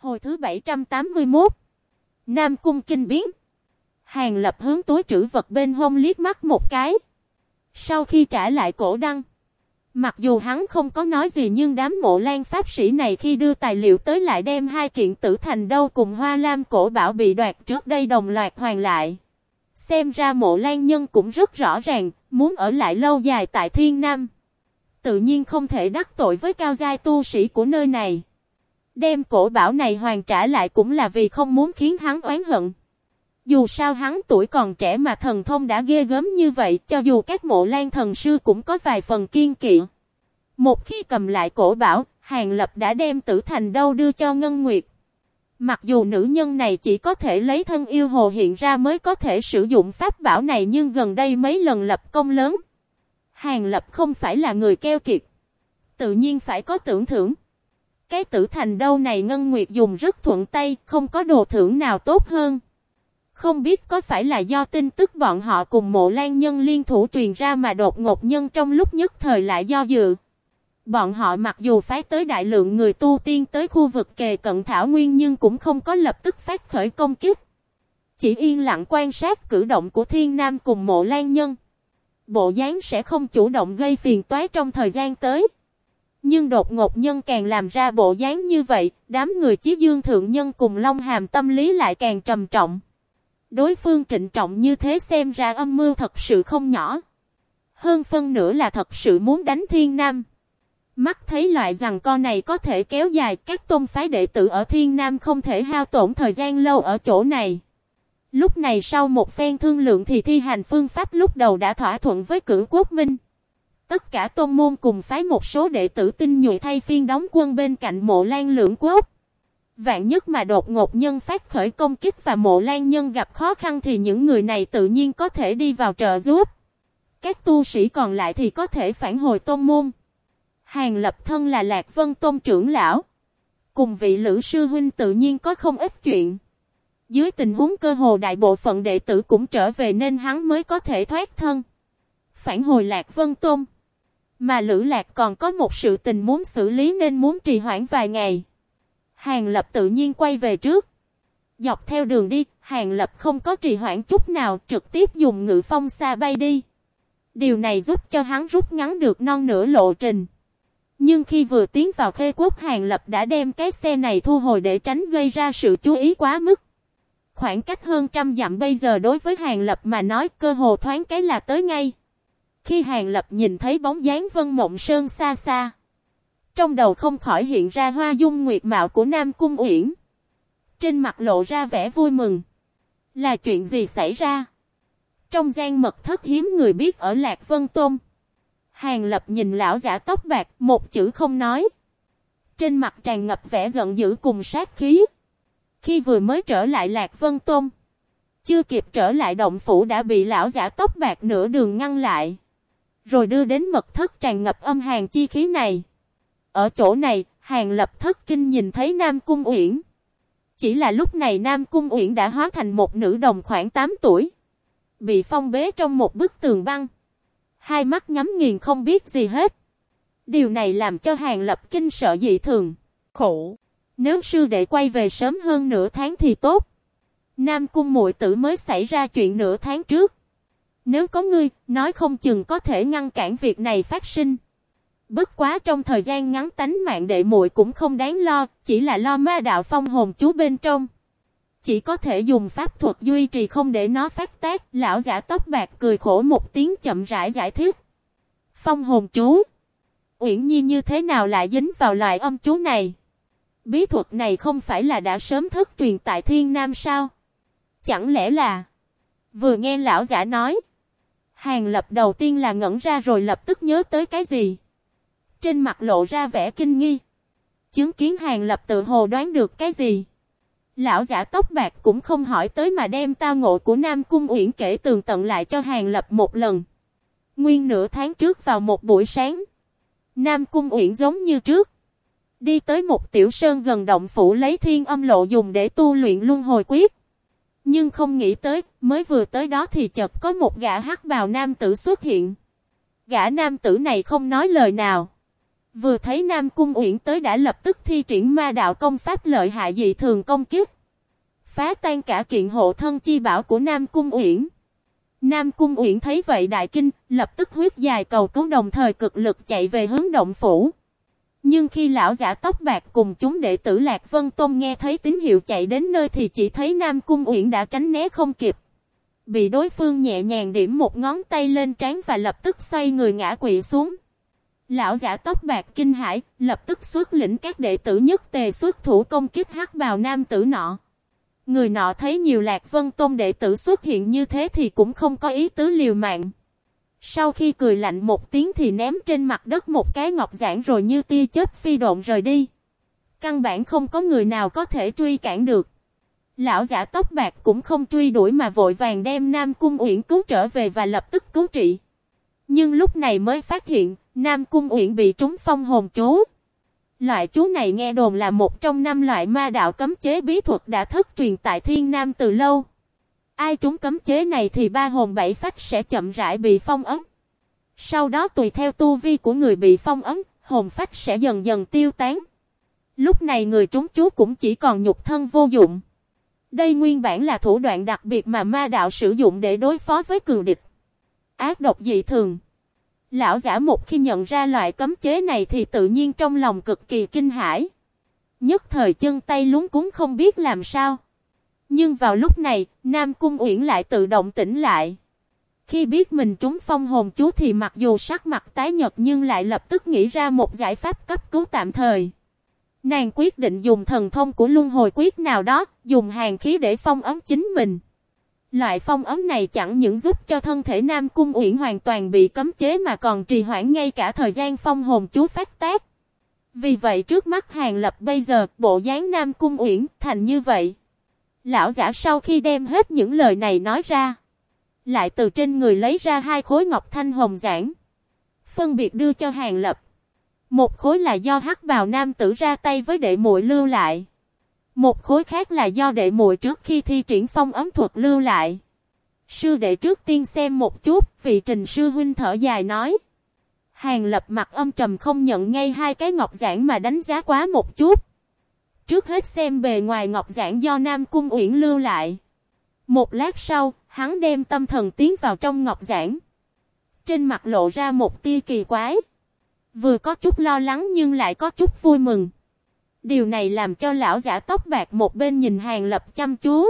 Hồi thứ 781 Nam Cung Kinh Biến Hàng lập hướng túi trữ vật bên hông liếc mắt một cái. Sau khi trả lại cổ đăng. Mặc dù hắn không có nói gì nhưng đám mộ lan pháp sĩ này khi đưa tài liệu tới lại đem hai kiện tử thành đâu cùng hoa lam cổ bảo bị đoạt trước đây đồng loạt hoàn lại. Xem ra mộ lan nhân cũng rất rõ ràng, muốn ở lại lâu dài tại thiên nam. Tự nhiên không thể đắc tội với cao giai tu sĩ của nơi này. Đem cổ bảo này hoàn trả lại cũng là vì không muốn khiến hắn oán hận. Dù sao hắn tuổi còn trẻ mà thần thông đã ghê gớm như vậy, cho dù các mộ lan thần sư cũng có vài phần kiên kỵ. Một khi cầm lại cổ bảo, Hàng Lập đã đem tử thành đâu đưa cho Ngân Nguyệt. Mặc dù nữ nhân này chỉ có thể lấy thân yêu hồ hiện ra mới có thể sử dụng pháp bảo này nhưng gần đây mấy lần lập công lớn. Hàng Lập không phải là người keo kiệt. Tự nhiên phải có tưởng thưởng. Cái tử thành đâu này Ngân Nguyệt dùng rất thuận tay, không có đồ thưởng nào tốt hơn. Không biết có phải là do tin tức bọn họ cùng mộ lan nhân liên thủ truyền ra mà đột ngột nhân trong lúc nhất thời lại do dự. Bọn họ mặc dù phái tới đại lượng người tu tiên tới khu vực kề cận thảo nguyên nhưng cũng không có lập tức phát khởi công kích. Chỉ yên lặng quan sát cử động của thiên nam cùng mộ lan nhân. Bộ dáng sẽ không chủ động gây phiền toái trong thời gian tới. Nhưng đột ngột nhân càng làm ra bộ dáng như vậy, đám người chí dương thượng nhân cùng long hàm tâm lý lại càng trầm trọng. Đối phương trịnh trọng như thế xem ra âm mưu thật sự không nhỏ. Hơn phân nữa là thật sự muốn đánh thiên nam. Mắt thấy loại rằng con này có thể kéo dài các tôn phái đệ tử ở thiên nam không thể hao tổn thời gian lâu ở chỗ này. Lúc này sau một phen thương lượng thì thi hành phương pháp lúc đầu đã thỏa thuận với cử quốc minh. Tất cả tôn môn cùng phái một số đệ tử tinh nhuệ thay phiên đóng quân bên cạnh mộ lan lượng quốc. Vạn nhất mà đột ngột nhân phát khởi công kích và mộ lan nhân gặp khó khăn thì những người này tự nhiên có thể đi vào trợ giúp. Các tu sĩ còn lại thì có thể phản hồi tôn môn. Hàng lập thân là Lạc Vân Tôn trưởng lão. Cùng vị lữ sư huynh tự nhiên có không ít chuyện. Dưới tình huống cơ hồ đại bộ phận đệ tử cũng trở về nên hắn mới có thể thoát thân. Phản hồi Lạc Vân Tôn. Mà Lữ Lạc còn có một sự tình muốn xử lý nên muốn trì hoãn vài ngày. Hàng Lập tự nhiên quay về trước. Dọc theo đường đi, Hàng Lập không có trì hoãn chút nào trực tiếp dùng ngự phong xa bay đi. Điều này giúp cho hắn rút ngắn được non nửa lộ trình. Nhưng khi vừa tiến vào khê quốc Hàng Lập đã đem cái xe này thu hồi để tránh gây ra sự chú ý quá mức. Khoảng cách hơn trăm dặm bây giờ đối với Hàng Lập mà nói cơ hồ thoáng cái là tới ngay. Khi Hàng Lập nhìn thấy bóng dáng Vân Mộng Sơn xa xa. Trong đầu không khỏi hiện ra hoa dung nguyệt mạo của Nam Cung Uyển. Trên mặt lộ ra vẻ vui mừng. Là chuyện gì xảy ra? Trong gian mật thất hiếm người biết ở Lạc Vân Tôn. Hàng lập nhìn lão giả tóc bạc, một chữ không nói. Trên mặt tràn ngập vẻ giận dữ cùng sát khí. Khi vừa mới trở lại Lạc Vân Tôn. Chưa kịp trở lại động phủ đã bị lão giả tóc bạc nửa đường ngăn lại. Rồi đưa đến mật thất tràn ngập âm hàng chi khí này. Ở chỗ này, Hàng Lập thất kinh nhìn thấy Nam Cung Uyển. Chỉ là lúc này Nam Cung Uyển đã hóa thành một nữ đồng khoảng 8 tuổi. Bị phong bế trong một bức tường băng. Hai mắt nhắm nghiền không biết gì hết. Điều này làm cho Hàng Lập kinh sợ dị thường. Khổ! Nếu sư đệ quay về sớm hơn nửa tháng thì tốt. Nam Cung muội tử mới xảy ra chuyện nửa tháng trước. Nếu có ngươi, nói không chừng có thể ngăn cản việc này phát sinh. Bất quá trong thời gian ngắn tánh mạng đệ muội cũng không đáng lo, chỉ là lo ma đạo phong hồn chú bên trong. Chỉ có thể dùng pháp thuật duy trì không để nó phát tác, lão giả tóc bạc cười khổ một tiếng chậm rãi giải thích. Phong hồn chú. Uyển Nhi như thế nào lại dính vào loại âm chú này? Bí thuật này không phải là đã sớm thất truyền tại Thiên Nam sao? Chẳng lẽ là... Vừa nghe lão giả nói. Hàng lập đầu tiên là ngẩn ra rồi lập tức nhớ tới cái gì? Trên mặt lộ ra vẻ kinh nghi. Chứng kiến hàng lập tự hồ đoán được cái gì. Lão giả tóc bạc cũng không hỏi tới mà đem tao ngộ của Nam Cung Uyển kể tường tận lại cho hàng lập một lần. Nguyên nửa tháng trước vào một buổi sáng. Nam Cung Uyển giống như trước. Đi tới một tiểu sơn gần động phủ lấy thiên âm lộ dùng để tu luyện luân hồi quyết. Nhưng không nghĩ tới, mới vừa tới đó thì chợt có một gã hắc bào nam tử xuất hiện. Gã nam tử này không nói lời nào. Vừa thấy Nam Cung Uyển tới đã lập tức thi triển ma đạo công pháp lợi hại dị thường công kiếp. Phá tan cả kiện hộ thân chi bảo của Nam Cung Uyển. Nam Cung Uyển thấy vậy đại kinh, lập tức huyết dài cầu cứu đồng thời cực lực chạy về hướng động phủ. Nhưng khi lão giả tóc bạc cùng chúng đệ tử Lạc Vân Tôn nghe thấy tín hiệu chạy đến nơi thì chỉ thấy Nam Cung Uyển đã tránh né không kịp. Bị đối phương nhẹ nhàng điểm một ngón tay lên trán và lập tức xoay người ngã quỵ xuống. Lão giả tóc bạc kinh hãi, lập tức xuất lĩnh các đệ tử nhất tề xuất thủ công kích hắc bào nam tử nọ. Người nọ thấy nhiều lạc vân tôn đệ tử xuất hiện như thế thì cũng không có ý tứ liều mạng. Sau khi cười lạnh một tiếng thì ném trên mặt đất một cái ngọc giản rồi như tia chớp phi độn rời đi. Căn bản không có người nào có thể truy cản được. Lão giả tóc bạc cũng không truy đuổi mà vội vàng đem Nam Cung Uyển cứu trở về và lập tức cứu trị. Nhưng lúc này mới phát hiện, Nam Cung Uyển bị trúng phong hồn chú. Loại chú này nghe đồn là một trong năm loại ma đạo cấm chế bí thuật đã thất truyền tại Thiên Nam từ lâu. Ai trúng cấm chế này thì ba hồn bảy phách sẽ chậm rãi bị phong ấn. Sau đó tùy theo tu vi của người bị phong ấn, hồn phách sẽ dần dần tiêu tán. Lúc này người trúng chú cũng chỉ còn nhục thân vô dụng. Đây nguyên bản là thủ đoạn đặc biệt mà ma đạo sử dụng để đối phó với cường địch. Ác độc dị thường. Lão giả một khi nhận ra loại cấm chế này thì tự nhiên trong lòng cực kỳ kinh hãi. Nhất thời chân tay lúng cúng không biết làm sao. Nhưng vào lúc này, Nam Cung Uyển lại tự động tỉnh lại. Khi biết mình trúng phong hồn chú thì mặc dù sắc mặt tái nhật nhưng lại lập tức nghĩ ra một giải pháp cấp cứu tạm thời. Nàng quyết định dùng thần thông của luân hồi quyết nào đó, dùng hàng khí để phong ấm chính mình. Loại phong ấm này chẳng những giúp cho thân thể Nam Cung Uyển hoàn toàn bị cấm chế mà còn trì hoãn ngay cả thời gian phong hồn chú phát tác. Vì vậy trước mắt Hàng Lập bây giờ, bộ dáng Nam Cung Uyển thành như vậy. Lão giả sau khi đem hết những lời này nói ra, lại từ trên người lấy ra hai khối ngọc thanh hồng giản, phân biệt đưa cho Hàng Lập. Một khối là do hắc bào nam tử ra tay với đệ muội lưu lại. Một khối khác là do đệ muội trước khi thi triển phong ấm thuật lưu lại. Sư đệ trước tiên xem một chút, vị trình sư huynh thở dài nói. Hàng lập mặt âm trầm không nhận ngay hai cái ngọc giản mà đánh giá quá một chút. Trước hết xem bề ngoài ngọc giản do Nam Cung Uyển lưu lại. Một lát sau, hắn đem tâm thần tiến vào trong ngọc giản. Trên mặt lộ ra một tia kỳ quái. Vừa có chút lo lắng nhưng lại có chút vui mừng. Điều này làm cho lão giả tóc bạc một bên nhìn Hàng Lập chăm chú.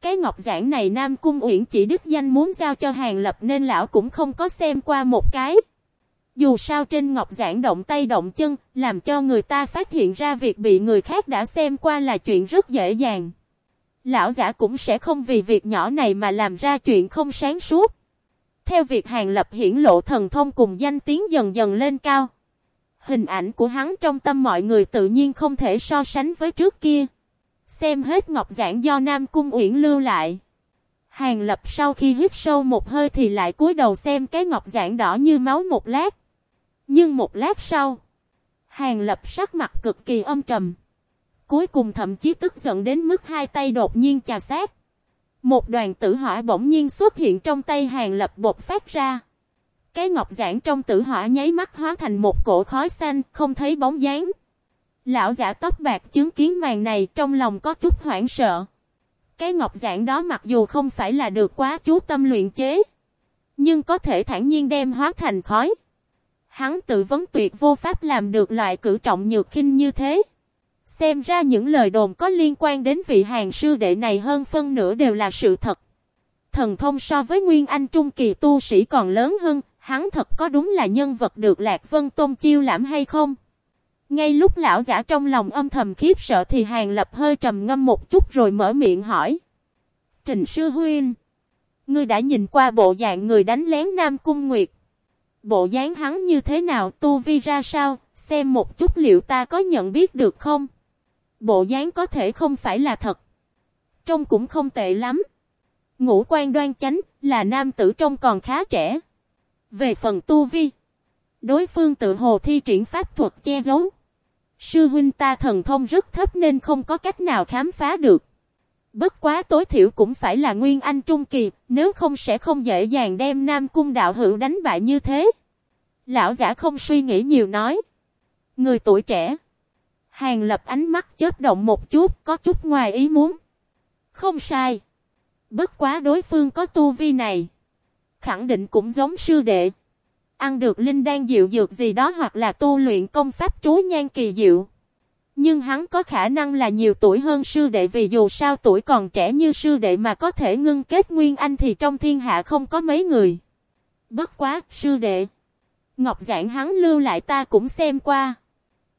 Cái ngọc giản này Nam Cung Uyển chỉ đích danh muốn giao cho Hàng Lập nên lão cũng không có xem qua một cái. Dù sao trên ngọc giản động tay động chân, làm cho người ta phát hiện ra việc bị người khác đã xem qua là chuyện rất dễ dàng. Lão giả cũng sẽ không vì việc nhỏ này mà làm ra chuyện không sáng suốt. Theo việc Hàng Lập hiển lộ thần thông cùng danh tiếng dần dần lên cao. Hình ảnh của hắn trong tâm mọi người tự nhiên không thể so sánh với trước kia. Xem hết ngọc giảng do Nam Cung Uyển lưu lại. Hàng Lập sau khi hít sâu một hơi thì lại cúi đầu xem cái ngọc giảng đỏ như máu một lát. Nhưng một lát sau, Hàng Lập sắc mặt cực kỳ âm trầm. Cuối cùng thậm chí tức giận đến mức hai tay đột nhiên chà sát. Một đoàn tử hỏa bỗng nhiên xuất hiện trong tay hàng lập bột phát ra. Cái ngọc giản trong tử hỏa nháy mắt hóa thành một cổ khói xanh, không thấy bóng dáng. Lão giả tóc bạc chứng kiến màn này trong lòng có chút hoảng sợ. Cái ngọc giản đó mặc dù không phải là được quá chú tâm luyện chế, nhưng có thể thản nhiên đem hóa thành khói. Hắn tự vấn tuyệt vô pháp làm được loại cử trọng nhược khinh như thế. Xem ra những lời đồn có liên quan đến vị hàng sư đệ này hơn phân nửa đều là sự thật. Thần thông so với Nguyên Anh Trung Kỳ tu sĩ còn lớn hơn, hắn thật có đúng là nhân vật được Lạc Vân Tôn chiêu lãm hay không? Ngay lúc lão giả trong lòng âm thầm khiếp sợ thì Hàng Lập hơi trầm ngâm một chút rồi mở miệng hỏi. Trình Sư Huynh, ngươi đã nhìn qua bộ dạng người đánh lén Nam Cung Nguyệt. Bộ dáng hắn như thế nào tu vi ra sao, xem một chút liệu ta có nhận biết được không? bộ dáng có thể không phải là thật. Trông cũng không tệ lắm. Ngũ quan đoan chánh, là nam tử trông còn khá trẻ. Về phần tu vi, đối phương tự hồ thi triển pháp thuật che giấu. Sư huynh ta thần thông rất thấp nên không có cách nào khám phá được. Bất quá tối thiểu cũng phải là nguyên anh trung kỳ, nếu không sẽ không dễ dàng đem Nam Cung đạo hữu đánh bại như thế. Lão giả không suy nghĩ nhiều nói. Người tuổi trẻ. Hàng lập ánh mắt chớp động một chút, có chút ngoài ý muốn. Không sai. Bất quá đối phương có tu vi này. Khẳng định cũng giống sư đệ. Ăn được linh đan dịu dược gì đó hoặc là tu luyện công pháp trú nhan kỳ diệu. Nhưng hắn có khả năng là nhiều tuổi hơn sư đệ vì dù sao tuổi còn trẻ như sư đệ mà có thể ngưng kết nguyên anh thì trong thiên hạ không có mấy người. Bất quá, sư đệ. Ngọc giảng hắn lưu lại ta cũng xem qua.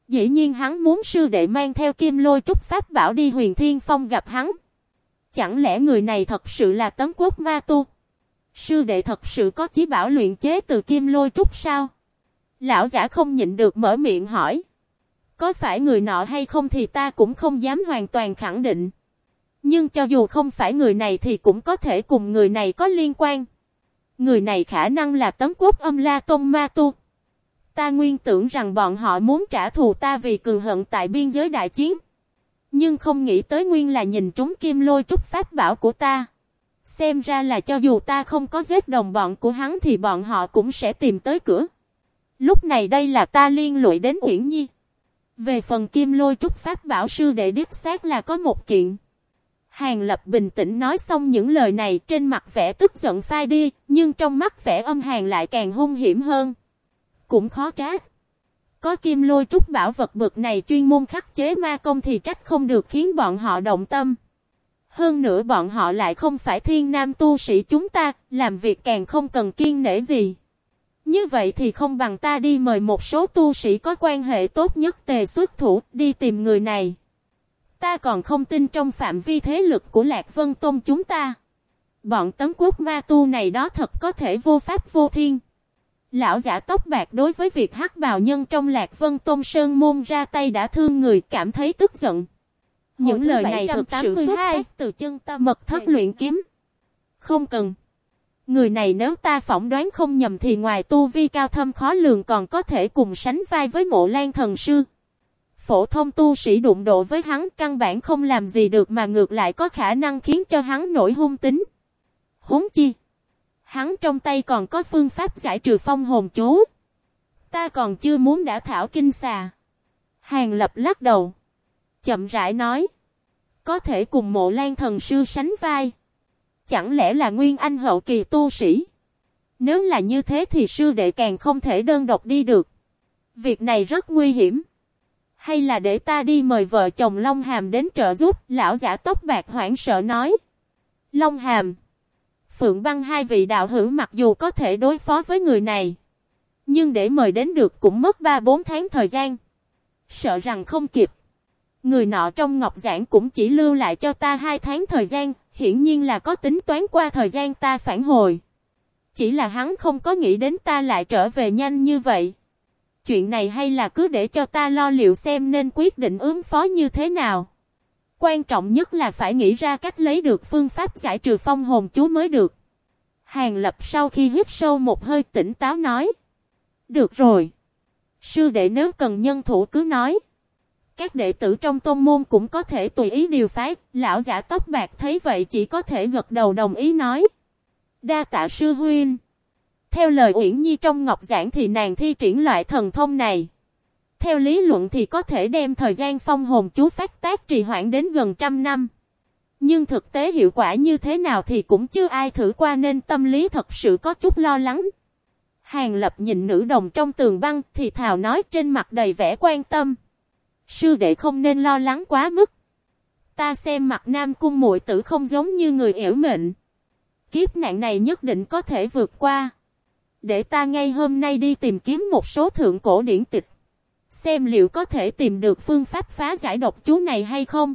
Dĩ nhiên hắn muốn sư đệ mang theo kim lôi trúc pháp bảo đi huyền thiên phong gặp hắn. Chẳng lẽ người này thật sự là tấm quốc ma tu? Sư đệ thật sự có chí bảo luyện chế từ kim lôi trúc sao? Lão giả không nhịn được mở miệng hỏi. Có phải người nọ hay không thì ta cũng không dám hoàn toàn khẳng định. Nhưng cho dù không phải người này thì cũng có thể cùng người này có liên quan. Người này khả năng là tấm quốc âm la tôn ma tu. Ta nguyên tưởng rằng bọn họ muốn trả thù ta vì cường hận tại biên giới đại chiến. Nhưng không nghĩ tới nguyên là nhìn trúng kim lôi trúc pháp bảo của ta. Xem ra là cho dù ta không có giết đồng bọn của hắn thì bọn họ cũng sẽ tìm tới cửa. Lúc này đây là ta liên lụy đến Uyển Nhi. Về phần kim lôi trúc pháp bảo sư đệ đích xác là có một kiện. Hàng lập bình tĩnh nói xong những lời này trên mặt vẻ tức giận phai đi, nhưng trong mắt vẻ âm hàng lại càng hung hiểm hơn. Cũng khó trách. Có kim lôi trúc bảo vật bực này chuyên môn khắc chế ma công thì trách không được khiến bọn họ động tâm. Hơn nữa bọn họ lại không phải thiên nam tu sĩ chúng ta, làm việc càng không cần kiên nể gì. Như vậy thì không bằng ta đi mời một số tu sĩ có quan hệ tốt nhất tề xuất thủ đi tìm người này. Ta còn không tin trong phạm vi thế lực của Lạc Vân Tôn chúng ta. Bọn tấm quốc ma tu này đó thật có thể vô pháp vô thiên. Lão giả tóc bạc đối với việc hắc bào nhân trong Lạc Vân Tôn Sơn Môn ra tay đã thương người cảm thấy tức giận. Những lời này thực sự xuất phát từ chân tâm mật thất luyện kiếm. Không cần. Người này nếu ta phỏng đoán không nhầm thì ngoài tu vi cao thâm khó lường còn có thể cùng sánh vai với mộ lan thần sư. Phổ thông tu sĩ đụng độ với hắn căn bản không làm gì được mà ngược lại có khả năng khiến cho hắn nổi hung tính. Huống chi. Hắn trong tay còn có phương pháp giải trừ phong hồn chú. Ta còn chưa muốn đã thảo kinh xà. Hàng lập lắc đầu. Chậm rãi nói. Có thể cùng mộ lan thần sư sánh vai. Chẳng lẽ là nguyên anh hậu kỳ tu sĩ? Nếu là như thế thì sư đệ càng không thể đơn độc đi được. Việc này rất nguy hiểm. Hay là để ta đi mời vợ chồng Long Hàm đến trợ giúp, lão giả tóc bạc hoảng sợ nói. Long Hàm. Phượng băng hai vị đạo hữu mặc dù có thể đối phó với người này. Nhưng để mời đến được cũng mất 3-4 tháng thời gian. Sợ rằng không kịp. Người nọ trong ngọc giảng cũng chỉ lưu lại cho ta hai tháng thời gian, hiển nhiên là có tính toán qua thời gian ta phản hồi. Chỉ là hắn không có nghĩ đến ta lại trở về nhanh như vậy. Chuyện này hay là cứ để cho ta lo liệu xem nên quyết định ứng phó như thế nào. Quan trọng nhất là phải nghĩ ra cách lấy được phương pháp giải trừ phong hồn chú mới được. Hàng lập sau khi hít sâu một hơi tỉnh táo nói. Được rồi. Sư đệ nếu cần nhân thủ cứ nói. Các đệ tử trong tôn môn cũng có thể tùy ý điều phái, lão giả tóc bạc thấy vậy chỉ có thể gật đầu đồng ý nói. Đa tạ sư huynh. Theo lời Uyển Nhi trong ngọc giảng thì nàng thi triển loại thần thông này. Theo lý luận thì có thể đem thời gian phong hồn chú phát tác trì hoãn đến gần trăm năm. Nhưng thực tế hiệu quả như thế nào thì cũng chưa ai thử qua nên tâm lý thật sự có chút lo lắng. Hàng lập nhìn nữ đồng trong tường băng thì thào nói trên mặt đầy vẻ quan tâm. Sư đệ không nên lo lắng quá mức. Ta xem mặt nam cung muội tử không giống như người yểu mệnh. Kiếp nạn này nhất định có thể vượt qua. Để ta ngay hôm nay đi tìm kiếm một số thượng cổ điển tịch. Xem liệu có thể tìm được phương pháp phá giải độc chú này hay không.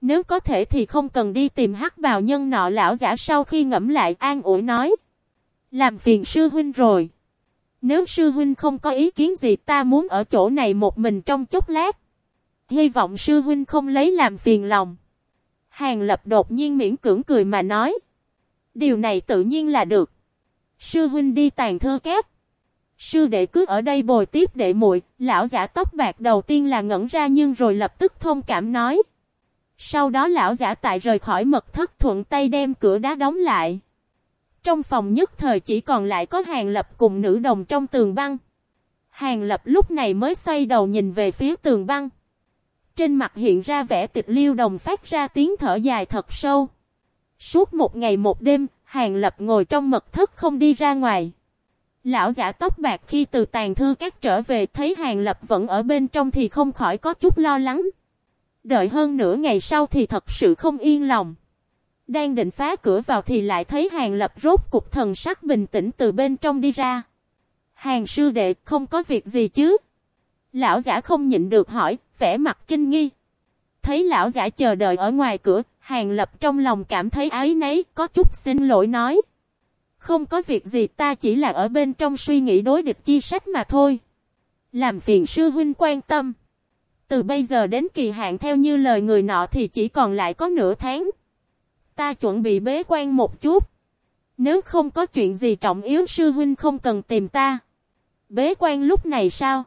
Nếu có thể thì không cần đi tìm hắc bào nhân nọ lão giả sau khi ngẫm lại an ủi nói. Làm phiền sư huynh rồi. Nếu sư huynh không có ý kiến gì ta muốn ở chỗ này một mình trong chốc lát. Hy vọng sư huynh không lấy làm phiền lòng. Hàng lập đột nhiên miễn cưỡng cười mà nói. Điều này tự nhiên là được. Sư huynh đi tàn thơ kép. Sư đệ cứ ở đây bồi tiếp đệ muội, lão giả tóc bạc đầu tiên là ngẩn ra nhưng rồi lập tức thông cảm nói. Sau đó lão giả tại rời khỏi mật thất thuận tay đem cửa đá đóng lại. Trong phòng nhất thời chỉ còn lại có hàng lập cùng nữ đồng trong tường băng. Hàng lập lúc này mới xoay đầu nhìn về phía tường băng. Trên mặt hiện ra vẻ tịch liêu đồng phát ra tiếng thở dài thật sâu. Suốt một ngày một đêm, Hàng Lập ngồi trong mật thất không đi ra ngoài. Lão giả tóc bạc khi từ tàn thư các trở về thấy Hàng Lập vẫn ở bên trong thì không khỏi có chút lo lắng. Đợi hơn nửa ngày sau thì thật sự không yên lòng. Đang định phá cửa vào thì lại thấy Hàng Lập rốt cục thần sắc bình tĩnh từ bên trong đi ra. Hàng sư đệ không có việc gì chứ? Lão giả không nhịn được hỏi, vẻ mặt kinh nghi. Thấy lão giả chờ đợi ở ngoài cửa, Hàng Lập trong lòng cảm thấy ái nấy, có chút xin lỗi nói. Không có việc gì ta chỉ là ở bên trong suy nghĩ đối địch chi sách mà thôi. Làm phiền sư huynh quan tâm. Từ bây giờ đến kỳ hạn theo như lời người nọ thì chỉ còn lại có nửa tháng. Ta chuẩn bị bế quan một chút. Nếu không có chuyện gì trọng yếu sư huynh không cần tìm ta. Bế quan lúc này sao?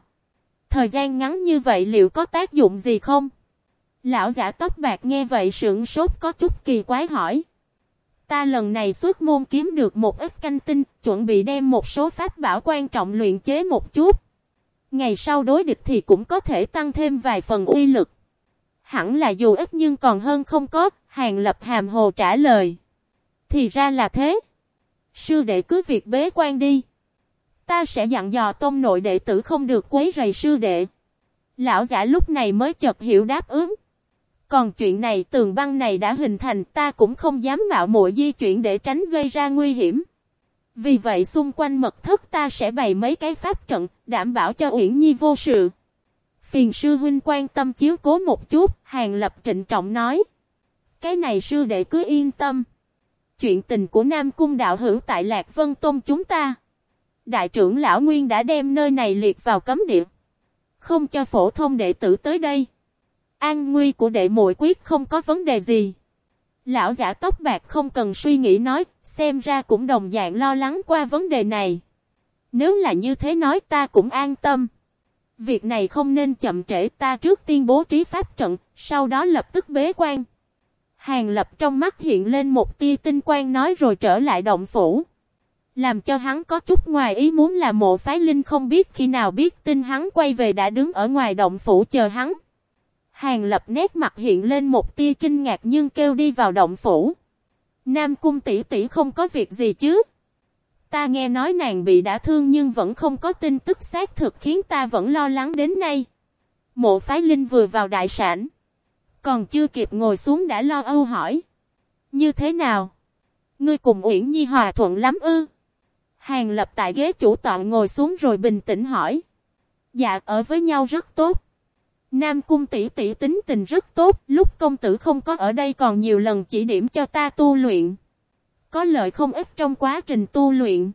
Thời gian ngắn như vậy liệu có tác dụng gì không? Lão giả tóc bạc nghe vậy sững sốt có chút kỳ quái hỏi. Ta lần này xuất môn kiếm được một ít canh tinh, chuẩn bị đem một số pháp bảo quan trọng luyện chế một chút. Ngày sau đối địch thì cũng có thể tăng thêm vài phần uy lực. Hẳn là dù ít nhưng còn hơn không có, hàng lập hàm hồ trả lời. Thì ra là thế. Sư đệ cứ việc bế quan đi. Ta sẽ dặn dò tôn nội đệ tử không được quấy rầy sư đệ. Lão giả lúc này mới chợt hiểu đáp ứng. Còn chuyện này tường băng này đã hình thành ta cũng không dám mạo muội di chuyển để tránh gây ra nguy hiểm. Vì vậy xung quanh mật thất ta sẽ bày mấy cái pháp trận, đảm bảo cho Uyển Nhi vô sự. Phiền sư huynh quan tâm chiếu cố một chút, Hàng Lập trịnh trọng nói. Cái này sư đệ cứ yên tâm. Chuyện tình của Nam Cung đạo hữu tại Lạc Vân Tôn chúng ta. Đại trưởng lão Nguyên đã đem nơi này liệt vào cấm địa. Không cho phổ thông đệ tử tới đây. An nguy của đệ muội quyết không có vấn đề gì. Lão giả tóc bạc không cần suy nghĩ nói, xem ra cũng đồng dạng lo lắng qua vấn đề này. Nếu là như thế nói ta cũng an tâm. Việc này không nên chậm trễ ta trước tiên bố trí pháp trận, sau đó lập tức bế quan. Hàng lập trong mắt hiện lên một tia tinh quang nói rồi trở lại động phủ. Làm cho hắn có chút ngoài ý muốn là mộ phái linh không biết khi nào biết tin hắn quay về đã đứng ở ngoài động phủ chờ hắn. Hàng lập nét mặt hiện lên một tia kinh ngạc nhưng kêu đi vào động phủ. Nam cung tỷ tỷ không có việc gì chứ. Ta nghe nói nàng bị đã thương nhưng vẫn không có tin tức xác thực khiến ta vẫn lo lắng đến nay. Mộ phái linh vừa vào đại sản. Còn chưa kịp ngồi xuống đã lo âu hỏi. Như thế nào? Ngươi cùng Uyển Nhi hòa thuận lắm ư? Hàng lập tại ghế chủ tọa ngồi xuống rồi bình tĩnh hỏi. Dạ ở với nhau rất tốt. Nam cung tỷ tỷ tính tình rất tốt, lúc công tử không có ở đây còn nhiều lần chỉ điểm cho ta tu luyện. Có lợi không ít trong quá trình tu luyện.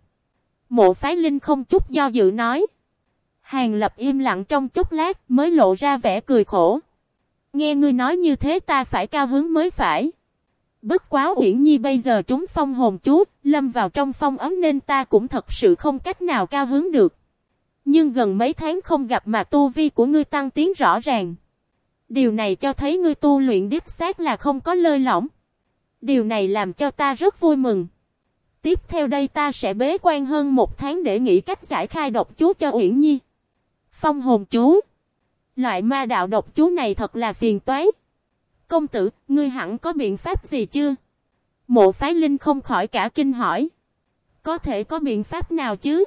Mộ phái linh không chút do dự nói. Hàng lập im lặng trong chốc lát mới lộ ra vẻ cười khổ. Nghe ngươi nói như thế ta phải cao hứng mới phải. Bất quá Uyển Nhi bây giờ trúng phong hồn chú, lâm vào trong phong ấm nên ta cũng thật sự không cách nào cao hướng được. Nhưng gần mấy tháng không gặp mà tu vi của ngươi tăng tiến rõ ràng. Điều này cho thấy ngươi tu luyện điếp xác là không có lơi lỏng. Điều này làm cho ta rất vui mừng. Tiếp theo đây ta sẽ bế quan hơn một tháng để nghĩ cách giải khai độc chú cho Uyển Nhi. Phong hồn chú. Loại ma đạo độc chú này thật là phiền toái. Công tử, ngươi hẳn có biện pháp gì chưa? Mộ phái linh không khỏi cả kinh hỏi. Có thể có biện pháp nào chứ?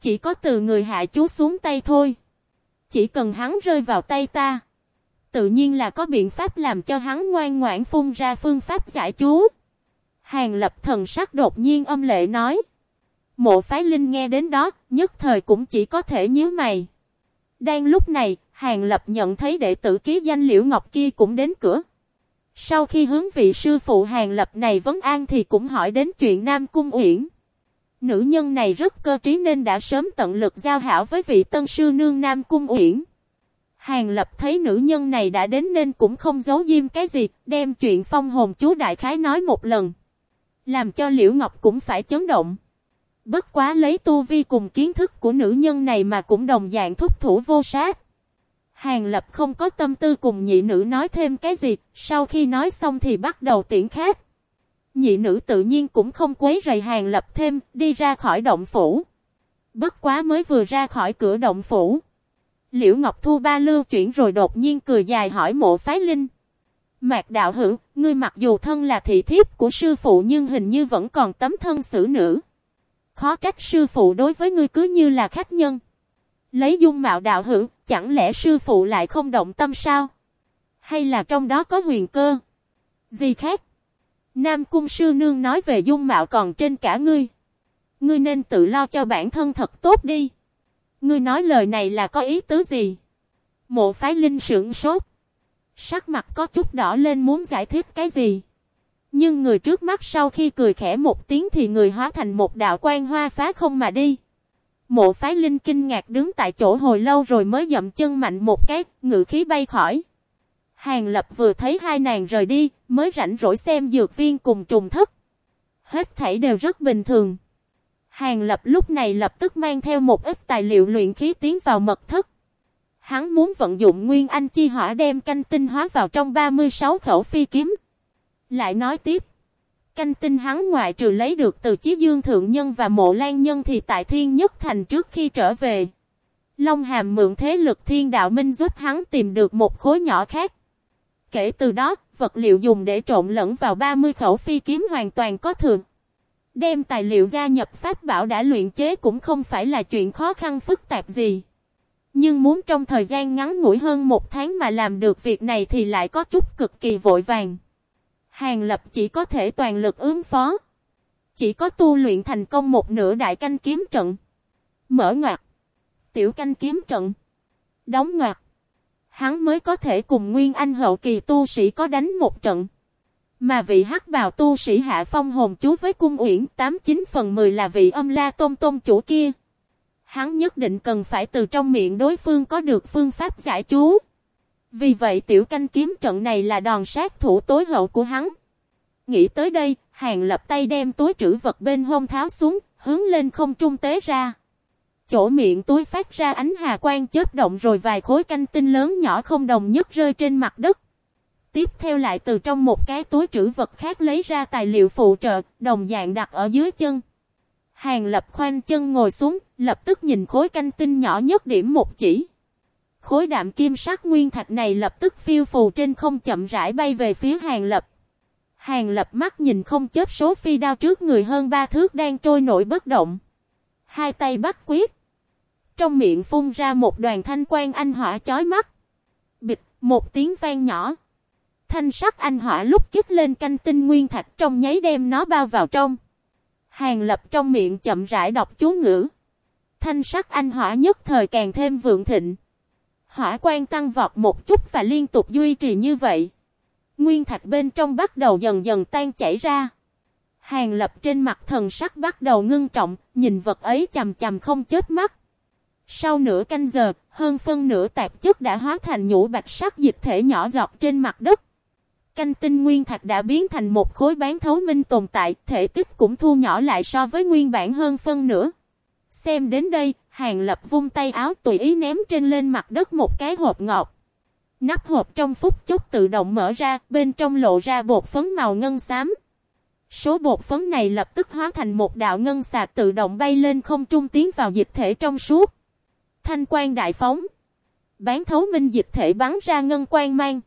Chỉ có từ người hạ chú xuống tay thôi. Chỉ cần hắn rơi vào tay ta. Tự nhiên là có biện pháp làm cho hắn ngoan ngoãn phun ra phương pháp giải chú. Hàng lập thần sắc đột nhiên âm lệ nói. Mộ phái linh nghe đến đó, nhất thời cũng chỉ có thể nhíu mày. Đang lúc này, Hàng Lập nhận thấy đệ tử ký danh Liễu Ngọc kia cũng đến cửa. Sau khi hướng vị sư phụ Hàng Lập này vấn an thì cũng hỏi đến chuyện Nam Cung Uyển. Nữ nhân này rất cơ trí nên đã sớm tận lực giao hảo với vị tân sư nương Nam Cung Uyển. Hàng Lập thấy nữ nhân này đã đến nên cũng không giấu diêm cái gì, đem chuyện phong hồn chú đại khái nói một lần. Làm cho Liễu Ngọc cũng phải chấn động. Bất quá lấy tu vi cùng kiến thức của nữ nhân này mà cũng đồng dạng thúc thủ vô sát. Hàng Lập không có tâm tư cùng nhị nữ nói thêm cái gì, sau khi nói xong thì bắt đầu tiễn khác. Nhị nữ tự nhiên cũng không quấy rầy Hàng Lập thêm, đi ra khỏi động phủ. Bất quá mới vừa ra khỏi cửa động phủ. Liễu Ngọc Thu ba lưu chuyển rồi đột nhiên cười dài hỏi mộ phái linh. Mạc đạo hữu, ngươi mặc dù thân là thị thiếp của sư phụ nhưng hình như vẫn còn tấm thân xử nữ. Khó cách sư phụ đối với ngươi cứ như là khách nhân. Lấy dung mạo đạo hữu, chẳng lẽ sư phụ lại không động tâm sao? Hay là trong đó có huyền cơ? Gì khác? Nam cung sư nương nói về dung mạo còn trên cả ngươi. Ngươi nên tự lo cho bản thân thật tốt đi. Ngươi nói lời này là có ý tứ gì? Mộ phái linh sưởng sốt. Sắc mặt có chút đỏ lên muốn giải thích cái gì. Nhưng người trước mắt sau khi cười khẽ một tiếng thì người hóa thành một đạo quan hoa phá không mà đi. Mộ phái linh kinh ngạc đứng tại chỗ hồi lâu rồi mới dậm chân mạnh một cái, ngự khí bay khỏi. Hàng lập vừa thấy hai nàng rời đi, mới rảnh rỗi xem dược viên cùng trùng thức. Hết thảy đều rất bình thường. Hàng lập lúc này lập tức mang theo một ít tài liệu luyện khí tiến vào mật thất. Hắn muốn vận dụng nguyên anh chi hỏa đem canh tinh hóa vào trong 36 khẩu phi kiếm. Lại nói tiếp. Canh tinh hắn ngoại trừ lấy được từ Chí Dương Thượng Nhân và Mộ Lan Nhân thì tại Thiên Nhất Thành trước khi trở về. Long Hàm mượn thế lực Thiên Đạo Minh giúp hắn tìm được một khối nhỏ khác. Kể từ đó, vật liệu dùng để trộn lẫn vào 30 khẩu phi kiếm hoàn toàn có thường. Đem tài liệu gia nhập pháp bảo đã luyện chế cũng không phải là chuyện khó khăn phức tạp gì. Nhưng muốn trong thời gian ngắn ngủi hơn một tháng mà làm được việc này thì lại có chút cực kỳ vội vàng. Hàng lập chỉ có thể toàn lực ứng phó. Chỉ có tu luyện thành công một nửa đại canh kiếm trận. Mở ngoặt. Tiểu canh kiếm trận. Đóng ngoặt. Hắn mới có thể cùng Nguyên Anh hậu kỳ tu sĩ có đánh một trận. Mà vị hắc bào tu sĩ hạ phong hồn chú với cung uyển 89 phần 10 là vị âm la tôn tôn chủ kia. Hắn nhất định cần phải từ trong miệng đối phương có được phương pháp giải chú. Vì vậy tiểu canh kiếm trận này là đòn sát thủ tối hậu của hắn. Nghĩ tới đây, hàng lập tay đem túi trữ vật bên hông tháo xuống, hướng lên không trung tế ra. Chỗ miệng túi phát ra ánh hà quang chớp động rồi vài khối canh tinh lớn nhỏ không đồng nhất rơi trên mặt đất. Tiếp theo lại từ trong một cái túi trữ vật khác lấy ra tài liệu phụ trợ, đồng dạng đặt ở dưới chân. Hàng lập khoanh chân ngồi xuống, lập tức nhìn khối canh tinh nhỏ nhất điểm một chỉ. Khối đạm kim sắc nguyên thạch này lập tức phiêu phù trên không chậm rãi bay về phía hàng lập. Hàng lập mắt nhìn không chớp số phi đao trước người hơn ba thước đang trôi nổi bất động. Hai tay bắt quyết. Trong miệng phun ra một đoàn thanh quan anh hỏa chói mắt. Bịch, một tiếng vang nhỏ. Thanh sắc anh hỏa lúc kích lên canh tinh nguyên thạch trong nháy đem nó bao vào trong. Hàng lập trong miệng chậm rãi đọc chú ngữ. Thanh sắc anh hỏa nhất thời càng thêm vượng thịnh. Hỏa quan tăng vọt một chút và liên tục duy trì như vậy. Nguyên thạch bên trong bắt đầu dần dần tan chảy ra. Hàng lập trên mặt thần sắc bắt đầu ngưng trọng, nhìn vật ấy chầm chầm không chết mắt. Sau nửa canh giờ, hơn phân nửa tạp chất đã hóa thành nhũ bạch sắc dịch thể nhỏ giọt trên mặt đất. Canh tinh nguyên thạch đã biến thành một khối bán thấu minh tồn tại, thể tích cũng thu nhỏ lại so với nguyên bản hơn phân nửa. Xem đến đây, hàng lập vung tay áo tùy ý ném trên lên mặt đất một cái hộp ngọt. Nắp hộp trong phút chốc tự động mở ra, bên trong lộ ra bột phấn màu ngân xám. Số bột phấn này lập tức hóa thành một đạo ngân sạc tự động bay lên không trung tiến vào dịch thể trong suốt. Thanh quan đại phóng. Bán thấu minh dịch thể bắn ra ngân quan mang.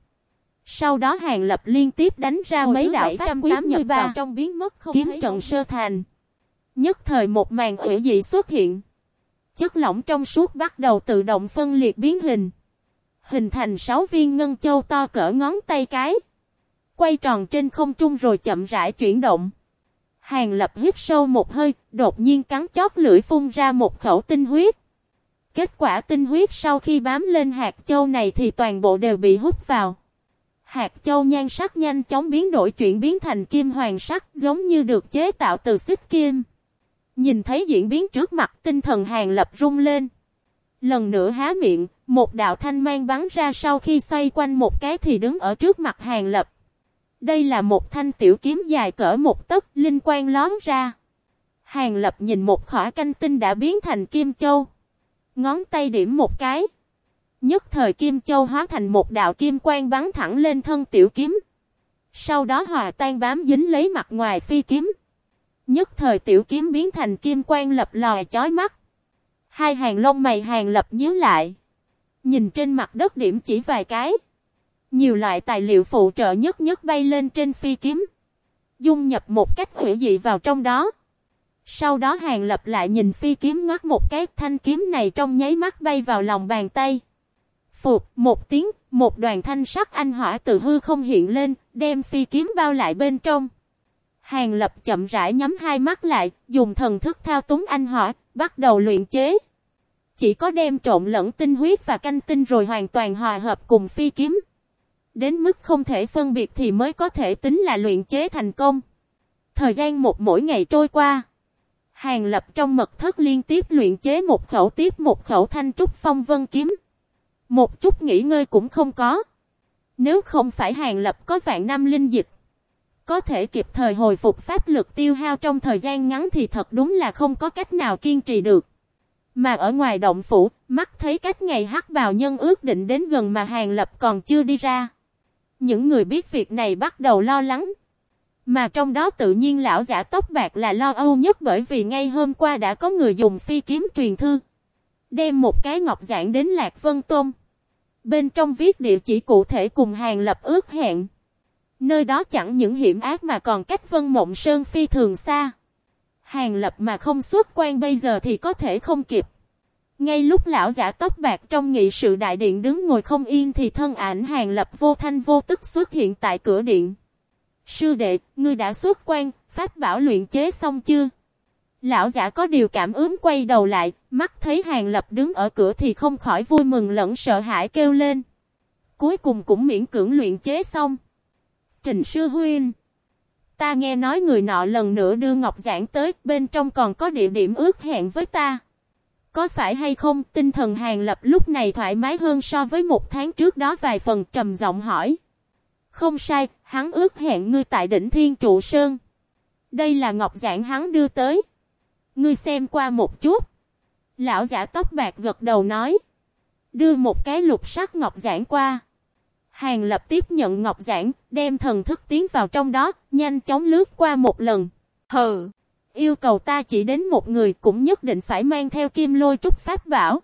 Sau đó hàng lập liên tiếp đánh ra Hồi mấy đạo pháp quyết nhập vào trong biến mất không kiếm trận sơ thành. Nhất thời một màn ủy dị xuất hiện. Chất lỏng trong suốt bắt đầu tự động phân liệt biến hình. Hình thành sáu viên ngân châu to cỡ ngón tay cái. Quay tròn trên không trung rồi chậm rãi chuyển động. Hàng lập hít sâu một hơi, đột nhiên cắn chót lưỡi phun ra một khẩu tinh huyết. Kết quả tinh huyết sau khi bám lên hạt châu này thì toàn bộ đều bị hút vào. Hạt châu nhan sắc nhanh chóng biến đổi chuyển biến thành kim hoàng sắc giống như được chế tạo từ xích kim. Nhìn thấy diễn biến trước mặt tinh thần hàng lập rung lên. Lần nữa há miệng, một đạo thanh mang bắn ra sau khi xoay quanh một cái thì đứng ở trước mặt hàng lập. Đây là một thanh tiểu kiếm dài cỡ một tấc, linh quang lón ra. Hàng lập nhìn một khỏa canh tinh đã biến thành kim châu. Ngón tay điểm một cái. Nhất thời kim châu hóa thành một đạo kim quang bắn thẳng lên thân tiểu kiếm. Sau đó hòa tan bám dính lấy mặt ngoài phi kiếm. Nhất thời tiểu kiếm biến thành kim quang lập lòi chói mắt. Hai hàng lông mày hàng lập nhíu lại. Nhìn trên mặt đất điểm chỉ vài cái. Nhiều loại tài liệu phụ trợ nhất nhất bay lên trên phi kiếm. Dung nhập một cách hữu dị vào trong đó. Sau đó hàng lập lại nhìn phi kiếm ngắt một cái thanh kiếm này trong nháy mắt bay vào lòng bàn tay. Phục một tiếng, một đoàn thanh sắc anh hỏa từ hư không hiện lên, đem phi kiếm bao lại bên trong. Hàng lập chậm rãi nhắm hai mắt lại, dùng thần thức thao túng anh hỏa, bắt đầu luyện chế. Chỉ có đem trộn lẫn tinh huyết và canh tinh rồi hoàn toàn hòa hợp cùng phi kiếm. Đến mức không thể phân biệt thì mới có thể tính là luyện chế thành công. Thời gian một mỗi ngày trôi qua. Hàng lập trong mật thất liên tiếp luyện chế một khẩu tiếp một khẩu thanh trúc phong vân kiếm. Một chút nghỉ ngơi cũng không có. Nếu không phải hàng lập có vạn năm linh dịch. Có thể kịp thời hồi phục pháp lực tiêu hao trong thời gian ngắn thì thật đúng là không có cách nào kiên trì được. Mà ở ngoài động phủ, mắt thấy cách ngày hắc bào nhân ước định đến gần mà hàng lập còn chưa đi ra. Những người biết việc này bắt đầu lo lắng. Mà trong đó tự nhiên lão giả tóc bạc là lo âu nhất bởi vì ngay hôm qua đã có người dùng phi kiếm truyền thư. Đem một cái ngọc giản đến Lạc Vân Tôn. Bên trong viết địa chỉ cụ thể cùng hàng lập ước hẹn. Nơi đó chẳng những hiểm ác mà còn cách Vân Mộng Sơn phi thường xa. Hàng lập mà không xuất quan bây giờ thì có thể không kịp. Ngay lúc lão giả tóc bạc trong nghị sự đại điện đứng ngồi không yên thì thân ảnh hàng lập vô thanh vô tức xuất hiện tại cửa điện. Sư đệ, ngươi đã xuất quan, pháp bảo luyện chế xong chưa? Lão giả có điều cảm ứng quay đầu lại, mắt thấy hàng lập đứng ở cửa thì không khỏi vui mừng lẫn sợ hãi kêu lên. Cuối cùng cũng miễn cưỡng luyện chế xong. Trình sư huynh. Ta nghe nói người nọ lần nữa đưa Ngọc Giảng tới, bên trong còn có địa điểm ước hẹn với ta. Có phải hay không, tinh thần hàng lập lúc này thoải mái hơn so với một tháng trước đó vài phần trầm giọng hỏi. Không sai, hắn ước hẹn ngươi tại đỉnh Thiên Trụ Sơn. Đây là Ngọc Giảng hắn đưa tới. Ngươi xem qua một chút. Lão giả tóc bạc gật đầu nói. Đưa một cái lục sắc Ngọc Giảng qua. Hàng lập tiếp nhận Ngọc Giảng, đem thần thức tiến vào trong đó, nhanh chóng lướt qua một lần. Hừ, yêu cầu ta chỉ đến một người cũng nhất định phải mang theo kim lôi trúc pháp bảo.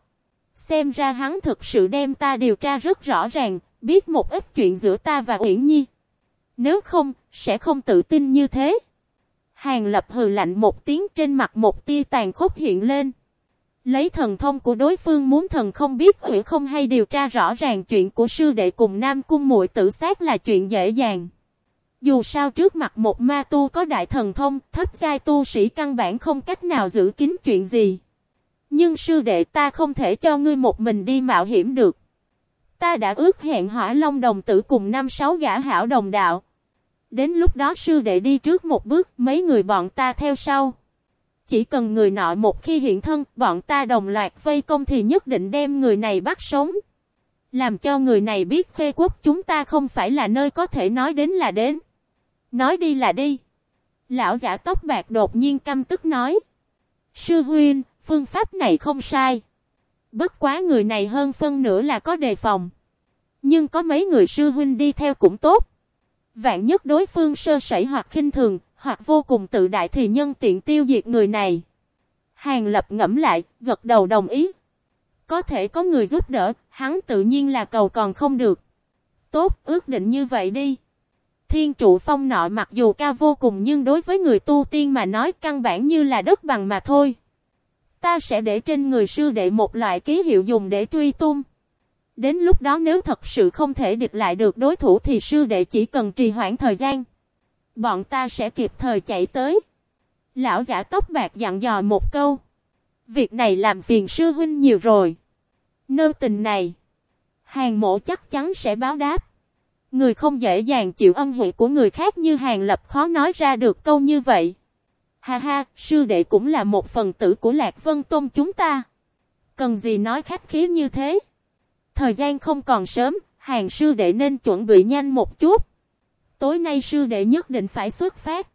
Xem ra hắn thực sự đem ta điều tra rất rõ ràng, biết một ít chuyện giữa ta và Uyển Nhi. Nếu không, sẽ không tự tin như thế. Hàng lập hừ lạnh một tiếng trên mặt một tia tàn khốc hiện lên. Lấy thần thông của đối phương muốn thần không biết hủy không hay điều tra rõ ràng chuyện của sư đệ cùng nam cung muội tự sát là chuyện dễ dàng. Dù sao trước mặt một ma tu có đại thần thông, thấp giai tu sĩ căn bản không cách nào giữ kín chuyện gì. Nhưng sư đệ ta không thể cho ngươi một mình đi mạo hiểm được. Ta đã ước hẹn hỏa long đồng tử cùng năm sáu gã hảo đồng đạo. Đến lúc đó sư đệ đi trước một bước, mấy người bọn ta theo sau. Chỉ cần người nọ một khi hiện thân, bọn ta đồng loạt vây công thì nhất định đem người này bắt sống. Làm cho người này biết khê quốc chúng ta không phải là nơi có thể nói đến là đến. Nói đi là đi. Lão giả tóc bạc đột nhiên căm tức nói. Sư huynh, phương pháp này không sai. Bất quá người này hơn phân nửa là có đề phòng. Nhưng có mấy người sư huynh đi theo cũng tốt. Vạn nhất đối phương sơ sẩy hoặc khinh thường, hoặc vô cùng tự đại thì nhân tiện tiêu diệt người này. Hàng lập ngẫm lại, gật đầu đồng ý. Có thể có người giúp đỡ, hắn tự nhiên là cầu còn không được. Tốt, ước định như vậy đi. Thiên trụ phong nọ mặc dù cao vô cùng nhưng đối với người tu tiên mà nói căn bản như là đất bằng mà thôi. Ta sẽ để trên người sư đệ một loại ký hiệu dùng để truy tung. Đến lúc đó nếu thật sự không thể địch lại được đối thủ thì sư đệ chỉ cần trì hoãn thời gian. Bọn ta sẽ kịp thời chạy tới. Lão giả tóc bạc dặn dò một câu. Việc này làm phiền sư huynh nhiều rồi. Nơ tình này. Hàng mộ chắc chắn sẽ báo đáp. Người không dễ dàng chịu ân huệ của người khác như hàng lập khó nói ra được câu như vậy. Ha ha, sư đệ cũng là một phần tử của Lạc Vân Tôn chúng ta. Cần gì nói khách khí như thế? Thời gian không còn sớm, hàng sư đệ nên chuẩn bị nhanh một chút. Tối nay sư đệ nhất định phải xuất phát.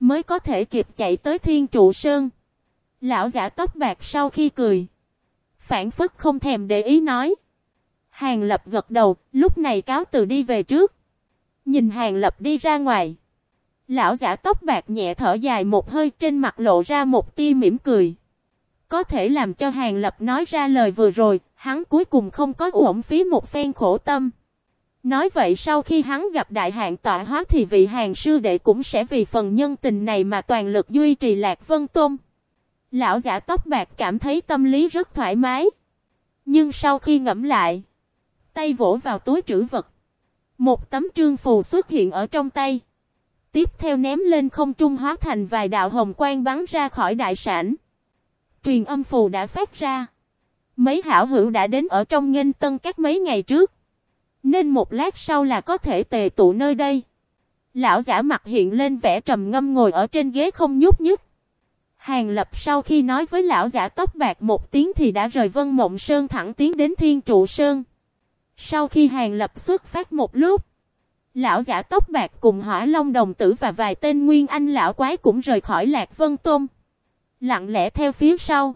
Mới có thể kịp chạy tới thiên trụ sơn. Lão giả tóc bạc sau khi cười. Phản phức không thèm để ý nói. Hàng lập gật đầu, lúc này cáo từ đi về trước. Nhìn hàng lập đi ra ngoài. Lão giả tóc bạc nhẹ thở dài một hơi trên mặt lộ ra một tia mỉm cười. có thể làm cho Hàng Lập nói ra lời vừa rồi, hắn cuối cùng không có uổng phí một phen khổ tâm. Nói vậy sau khi hắn gặp đại hạn tọa hóa thì vị hàng sư đệ cũng sẽ vì phần nhân tình này mà toàn lực duy trì Lạc Vân Tôn. Lão giả tóc bạc cảm thấy tâm lý rất thoải mái. Nhưng sau khi ngẫm lại, tay vỗ vào túi trữ vật. Một tấm trương phù xuất hiện ở trong tay. Tiếp theo ném lên không trung hóa thành vài đạo hồng quang bắn ra khỏi đại sản. Truyền âm phù đã phát ra. Mấy hảo hữu đã đến ở trong nghênh tân các mấy ngày trước. Nên một lát sau là có thể tề tụ nơi đây. Lão giả mặt hiện lên vẻ trầm ngâm ngồi ở trên ghế không nhúc nhích. Hàng lập sau khi nói với lão giả tóc bạc một tiếng thì đã rời vân mộng sơn thẳng tiến đến thiên trụ sơn. Sau khi hàng lập xuất phát một lúc. Lão giả tóc bạc cùng hỏa long đồng tử và vài tên nguyên anh lão quái cũng rời khỏi lạc vân tôn. Lặng lẽ theo phía sau.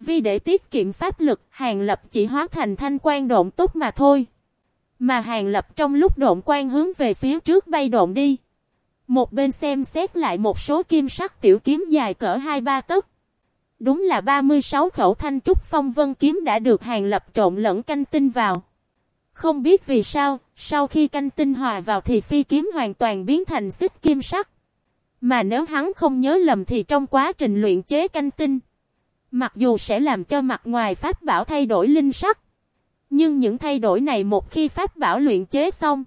Vì để tiết kiệm pháp lực, hàng lập chỉ hóa thành thanh quan độn tốt mà thôi. Mà hàng lập trong lúc độn quan hướng về phía trước bay độn đi. Một bên xem xét lại một số kim sắc tiểu kiếm dài cỡ 2-3 tấc. Đúng là 36 khẩu thanh trúc phong vân kiếm đã được hàng lập trộn lẫn canh tinh vào. Không biết vì sao, sau khi canh tinh hòa vào thì phi kiếm hoàn toàn biến thành xích kim sắc. Mà nếu hắn không nhớ lầm thì trong quá trình luyện chế canh tinh, mặc dù sẽ làm cho mặt ngoài pháp bảo thay đổi linh sắc, nhưng những thay đổi này một khi pháp bảo luyện chế xong,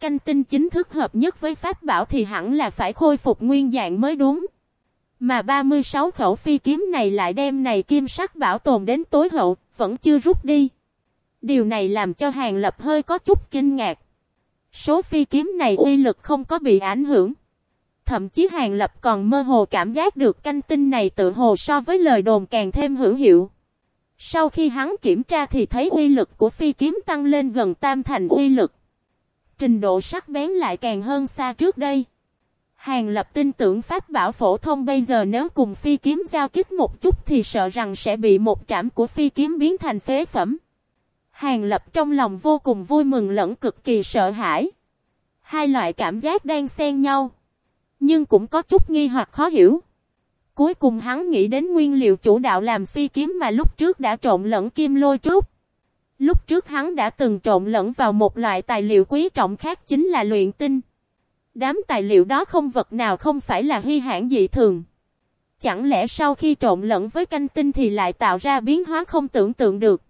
canh tinh chính thức hợp nhất với pháp bảo thì hẳn là phải khôi phục nguyên dạng mới đúng. Mà 36 khẩu phi kiếm này lại đem này kim sắc bảo tồn đến tối hậu, vẫn chưa rút đi. Điều này làm cho Hàng Lập hơi có chút kinh ngạc. Số phi kiếm này uy lực không có bị ảnh hưởng. Thậm chí Hàng Lập còn mơ hồ cảm giác được canh tinh này tự hồ so với lời đồn càng thêm hữu hiệu. Sau khi hắn kiểm tra thì thấy uy lực của phi kiếm tăng lên gần tam thành uy lực. Trình độ sắc bén lại càng hơn xa trước đây. Hàng lập tin tưởng pháp bảo phổ thông bây giờ nếu cùng phi kiếm giao kích một chút thì sợ rằng sẽ bị một trảm của phi kiếm biến thành phế phẩm. Hàng lập trong lòng vô cùng vui mừng lẫn cực kỳ sợ hãi. Hai loại cảm giác đang xen nhau. Nhưng cũng có chút nghi hoặc khó hiểu. Cuối cùng hắn nghĩ đến nguyên liệu chủ đạo làm phi kiếm mà lúc trước đã trộn lẫn kim lôi trúc. Lúc trước hắn đã từng trộn lẫn vào một loại tài liệu quý trọng khác chính là luyện tinh. Đám tài liệu đó không vật nào không phải là hy hãn dị thường. Chẳng lẽ sau khi trộn lẫn với canh tinh thì lại tạo ra biến hóa không tưởng tượng được.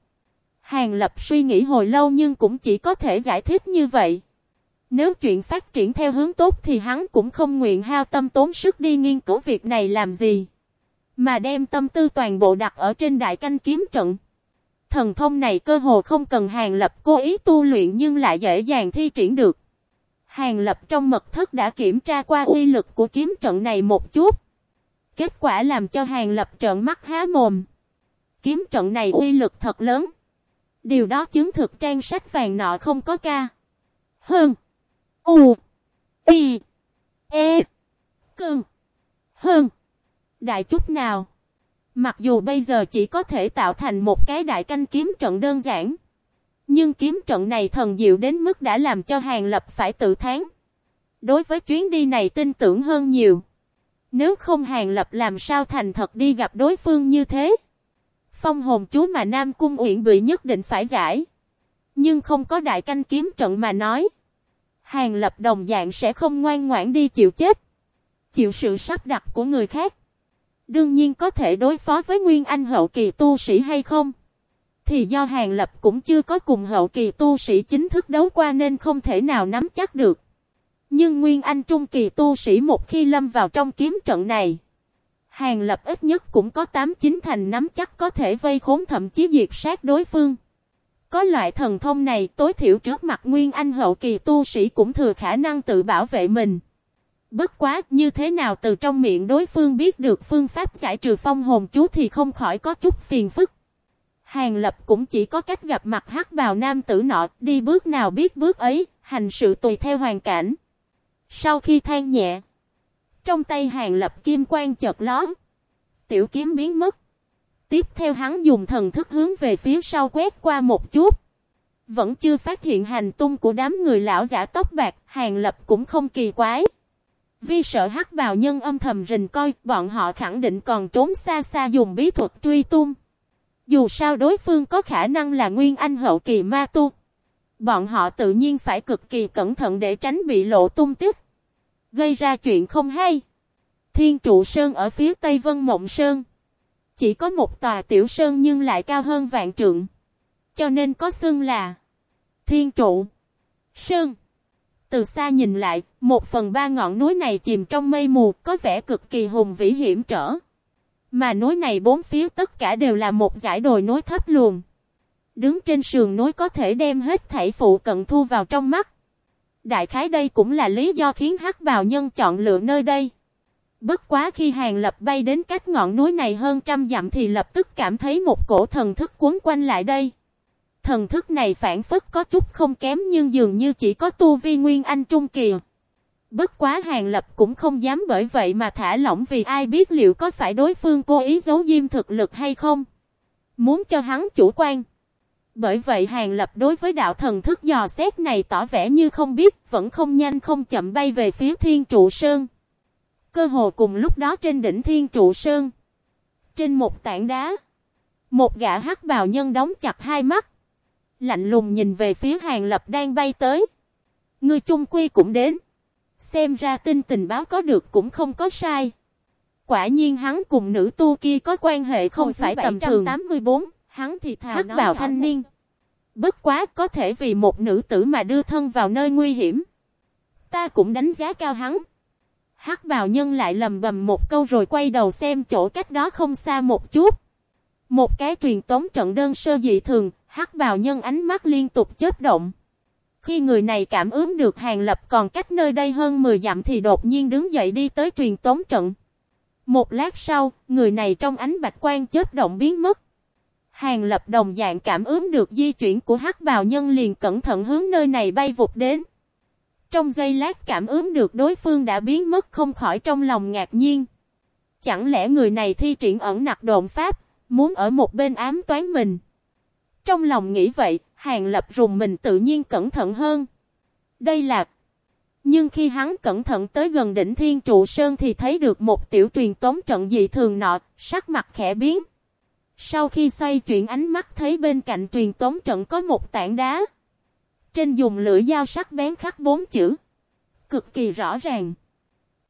Hàng Lập suy nghĩ hồi lâu nhưng cũng chỉ có thể giải thích như vậy. Nếu chuyện phát triển theo hướng tốt thì hắn cũng không nguyện hao tâm tốn sức đi nghiên cứu việc này làm gì. Mà đem tâm tư toàn bộ đặt ở trên đại canh kiếm trận. Thần thông này cơ hồ không cần Hàng Lập cố ý tu luyện nhưng lại dễ dàng thi triển được. Hàng Lập trong mật thất đã kiểm tra qua uy lực của kiếm trận này một chút. Kết quả làm cho Hàng Lập trợn mắt há mồm. Kiếm trận này uy lực thật lớn. Điều đó chứng thực trang sách vàng nọ không có ca. Hơn. U. Y. E. Cưng. Hơn. Đại chút nào. Mặc dù bây giờ chỉ có thể tạo thành một cái đại canh kiếm trận đơn giản. Nhưng kiếm trận này thần diệu đến mức đã làm cho Hàng Lập phải tự tháng. Đối với chuyến đi này tin tưởng hơn nhiều. Nếu không Hàng Lập làm sao thành thật đi gặp đối phương như thế. Phong hồn chú mà Nam Cung Uyển bị nhất định phải giải. Nhưng không có đại canh kiếm trận mà nói. Hàng Lập đồng dạng sẽ không ngoan ngoãn đi chịu chết. Chịu sự sắp đặt của người khác. Đương nhiên có thể đối phó với Nguyên Anh hậu kỳ tu sĩ hay không? Thì do Hàng Lập cũng chưa có cùng hậu kỳ tu sĩ chính thức đấu qua nên không thể nào nắm chắc được. Nhưng Nguyên Anh trung kỳ tu sĩ một khi lâm vào trong kiếm trận này. Hàng Lập ít nhất cũng có 8-9 thành nắm chắc có thể vây khốn thậm chí diệt sát đối phương. Có loại thần thông này tối thiểu trước mặt Nguyên Anh hậu kỳ tu sĩ cũng thừa khả năng tự bảo vệ mình. Bất quá như thế nào từ trong miệng đối phương biết được phương pháp giải trừ phong hồn chú thì không khỏi có chút phiền phức. Hàng lập cũng chỉ có cách gặp mặt hắc bào nam tử nọ, đi bước nào biết bước ấy, hành sự tùy theo hoàn cảnh. Sau khi than nhẹ, trong tay hàng lập kim quang chợt lón, tiểu kiếm biến mất. Tiếp theo hắn dùng thần thức hướng về phía sau quét qua một chút. Vẫn chưa phát hiện hành tung của đám người lão giả tóc bạc, hàng lập cũng không kỳ quái. vi sợ hắc bào nhân âm thầm rình coi, bọn họ khẳng định còn trốn xa xa dùng bí thuật truy tung. Dù sao đối phương có khả năng là nguyên anh hậu kỳ ma tu. Bọn họ tự nhiên phải cực kỳ cẩn thận để tránh bị lộ tung tích. Gây ra chuyện không hay. Thiên trụ sơn ở phía tây Vân Mộng Sơn. Chỉ có một tòa tiểu sơn nhưng lại cao hơn vạn trượng. Cho nên có xưng là Thiên trụ Sơn Từ xa nhìn lại, một phần ba ngọn núi này chìm trong mây mù có vẻ cực kỳ hùng vĩ hiểm trở. Mà núi này bốn phía tất cả đều là một dải đồi núi thấp luồn. Đứng trên sườn núi có thể đem hết thảy phụ cận thu vào trong mắt. Đại khái đây cũng là lý do khiến hắc bào nhân chọn lựa nơi đây. Bất quá khi hàng lập bay đến cách ngọn núi này hơn trăm dặm thì lập tức cảm thấy một cổ thần thức cuốn quanh lại đây. Thần thức này phản phất có chút không kém nhưng dường như chỉ có tu vi nguyên anh trung kỳ. Bất quá hàng lập cũng không dám bởi vậy mà thả lỏng vì ai biết liệu có phải đối phương cố ý giấu diêm thực lực hay không. Muốn cho hắn chủ quan. Bởi vậy hàng lập đối với đạo thần thức dò xét này tỏ vẻ như không biết, vẫn không nhanh không chậm bay về phía thiên trụ sơn. Cơ hồ cùng lúc đó trên đỉnh thiên trụ sơn. Trên một tảng đá. Một gã hắc bào nhân đóng chặt hai mắt. Lạnh lùng nhìn về phía hàng lập đang bay tới. Người chung quy cũng đến. Xem ra tin tình báo có được cũng không có sai. Quả nhiên hắn cùng nữ tu kia có quan hệ không phải tầm thường. 84, hắn thì thà hắc bào thanh niên. Bất quá có thể vì một nữ tử mà đưa thân vào nơi nguy hiểm. Ta cũng đánh giá cao hắn. Hắc bào nhân lại lầm bầm một câu rồi quay đầu xem chỗ cách đó không xa một chút. Một cái truyền tống trận đơn sơ dị thường, hắc bào nhân ánh mắt liên tục chớp động. Khi người này cảm ứng được hàng lập còn cách nơi đây hơn 10 dặm thì đột nhiên đứng dậy đi tới truyền tống trận. Một lát sau, người này trong ánh bạch quan chớp động biến mất. Hàng lập đồng dạng cảm ứng được di chuyển của hắc bào nhân liền cẩn thận hướng nơi này bay vụt đến. Trong giây lát cảm ứng được đối phương đã biến mất không khỏi trong lòng ngạc nhiên. Chẳng lẽ người này thi triển ẩn nặc độn pháp, muốn ở một bên ám toán mình. Trong lòng nghĩ vậy, hàng lập rùng mình tự nhiên cẩn thận hơn. Đây là... Nhưng khi hắn cẩn thận tới gần đỉnh thiên trụ sơn thì thấy được một tiểu truyền tống trận dị thường nọ, sắc mặt khẽ biến. Sau khi xoay chuyển ánh mắt thấy bên cạnh truyền tống trận có một tảng đá. Trên dùng lưỡi dao sắc bén khắc bốn chữ. Cực kỳ rõ ràng.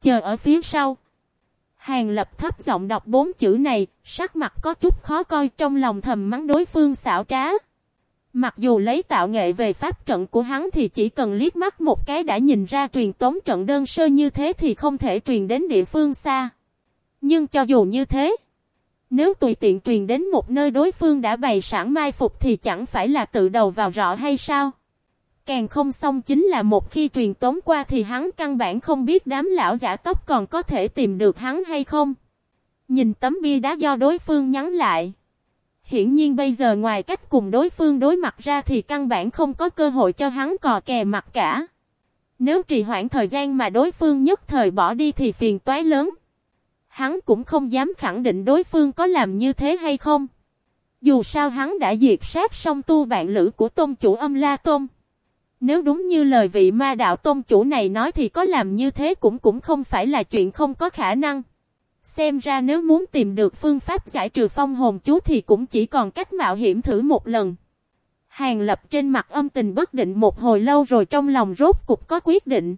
Chờ ở phía sau. Hàng lập thấp giọng đọc bốn chữ này, sắc mặt có chút khó coi trong lòng thầm mắng đối phương xảo trá. Mặc dù lấy tạo nghệ về pháp trận của hắn thì chỉ cần liếc mắt một cái đã nhìn ra truyền tống trận đơn sơ như thế thì không thể truyền đến địa phương xa. Nhưng cho dù như thế, nếu tùy tiện truyền đến một nơi đối phương đã bày sẵn mai phục thì chẳng phải là tự đầu vào rõ hay sao? Càng không xong chính là một khi truyền tống qua thì hắn căn bản không biết đám lão giả tóc còn có thể tìm được hắn hay không. Nhìn tấm bia đá do đối phương nhắn lại. Hiển nhiên bây giờ ngoài cách cùng đối phương đối mặt ra thì căn bản không có cơ hội cho hắn cò kè mặt cả. Nếu trì hoãn thời gian mà đối phương nhất thời bỏ đi thì phiền toái lớn. Hắn cũng không dám khẳng định đối phương có làm như thế hay không. Dù sao hắn đã diệt sát song tu bạn lữ của tôn chủ âm La Tôn. Nếu đúng như lời vị ma đạo tôn chủ này nói thì có làm như thế cũng cũng không phải là chuyện không có khả năng. Xem ra nếu muốn tìm được phương pháp giải trừ phong hồn chú thì cũng chỉ còn cách mạo hiểm thử một lần. Hàng lập trên mặt âm tình bất định một hồi lâu rồi trong lòng rốt cục có quyết định.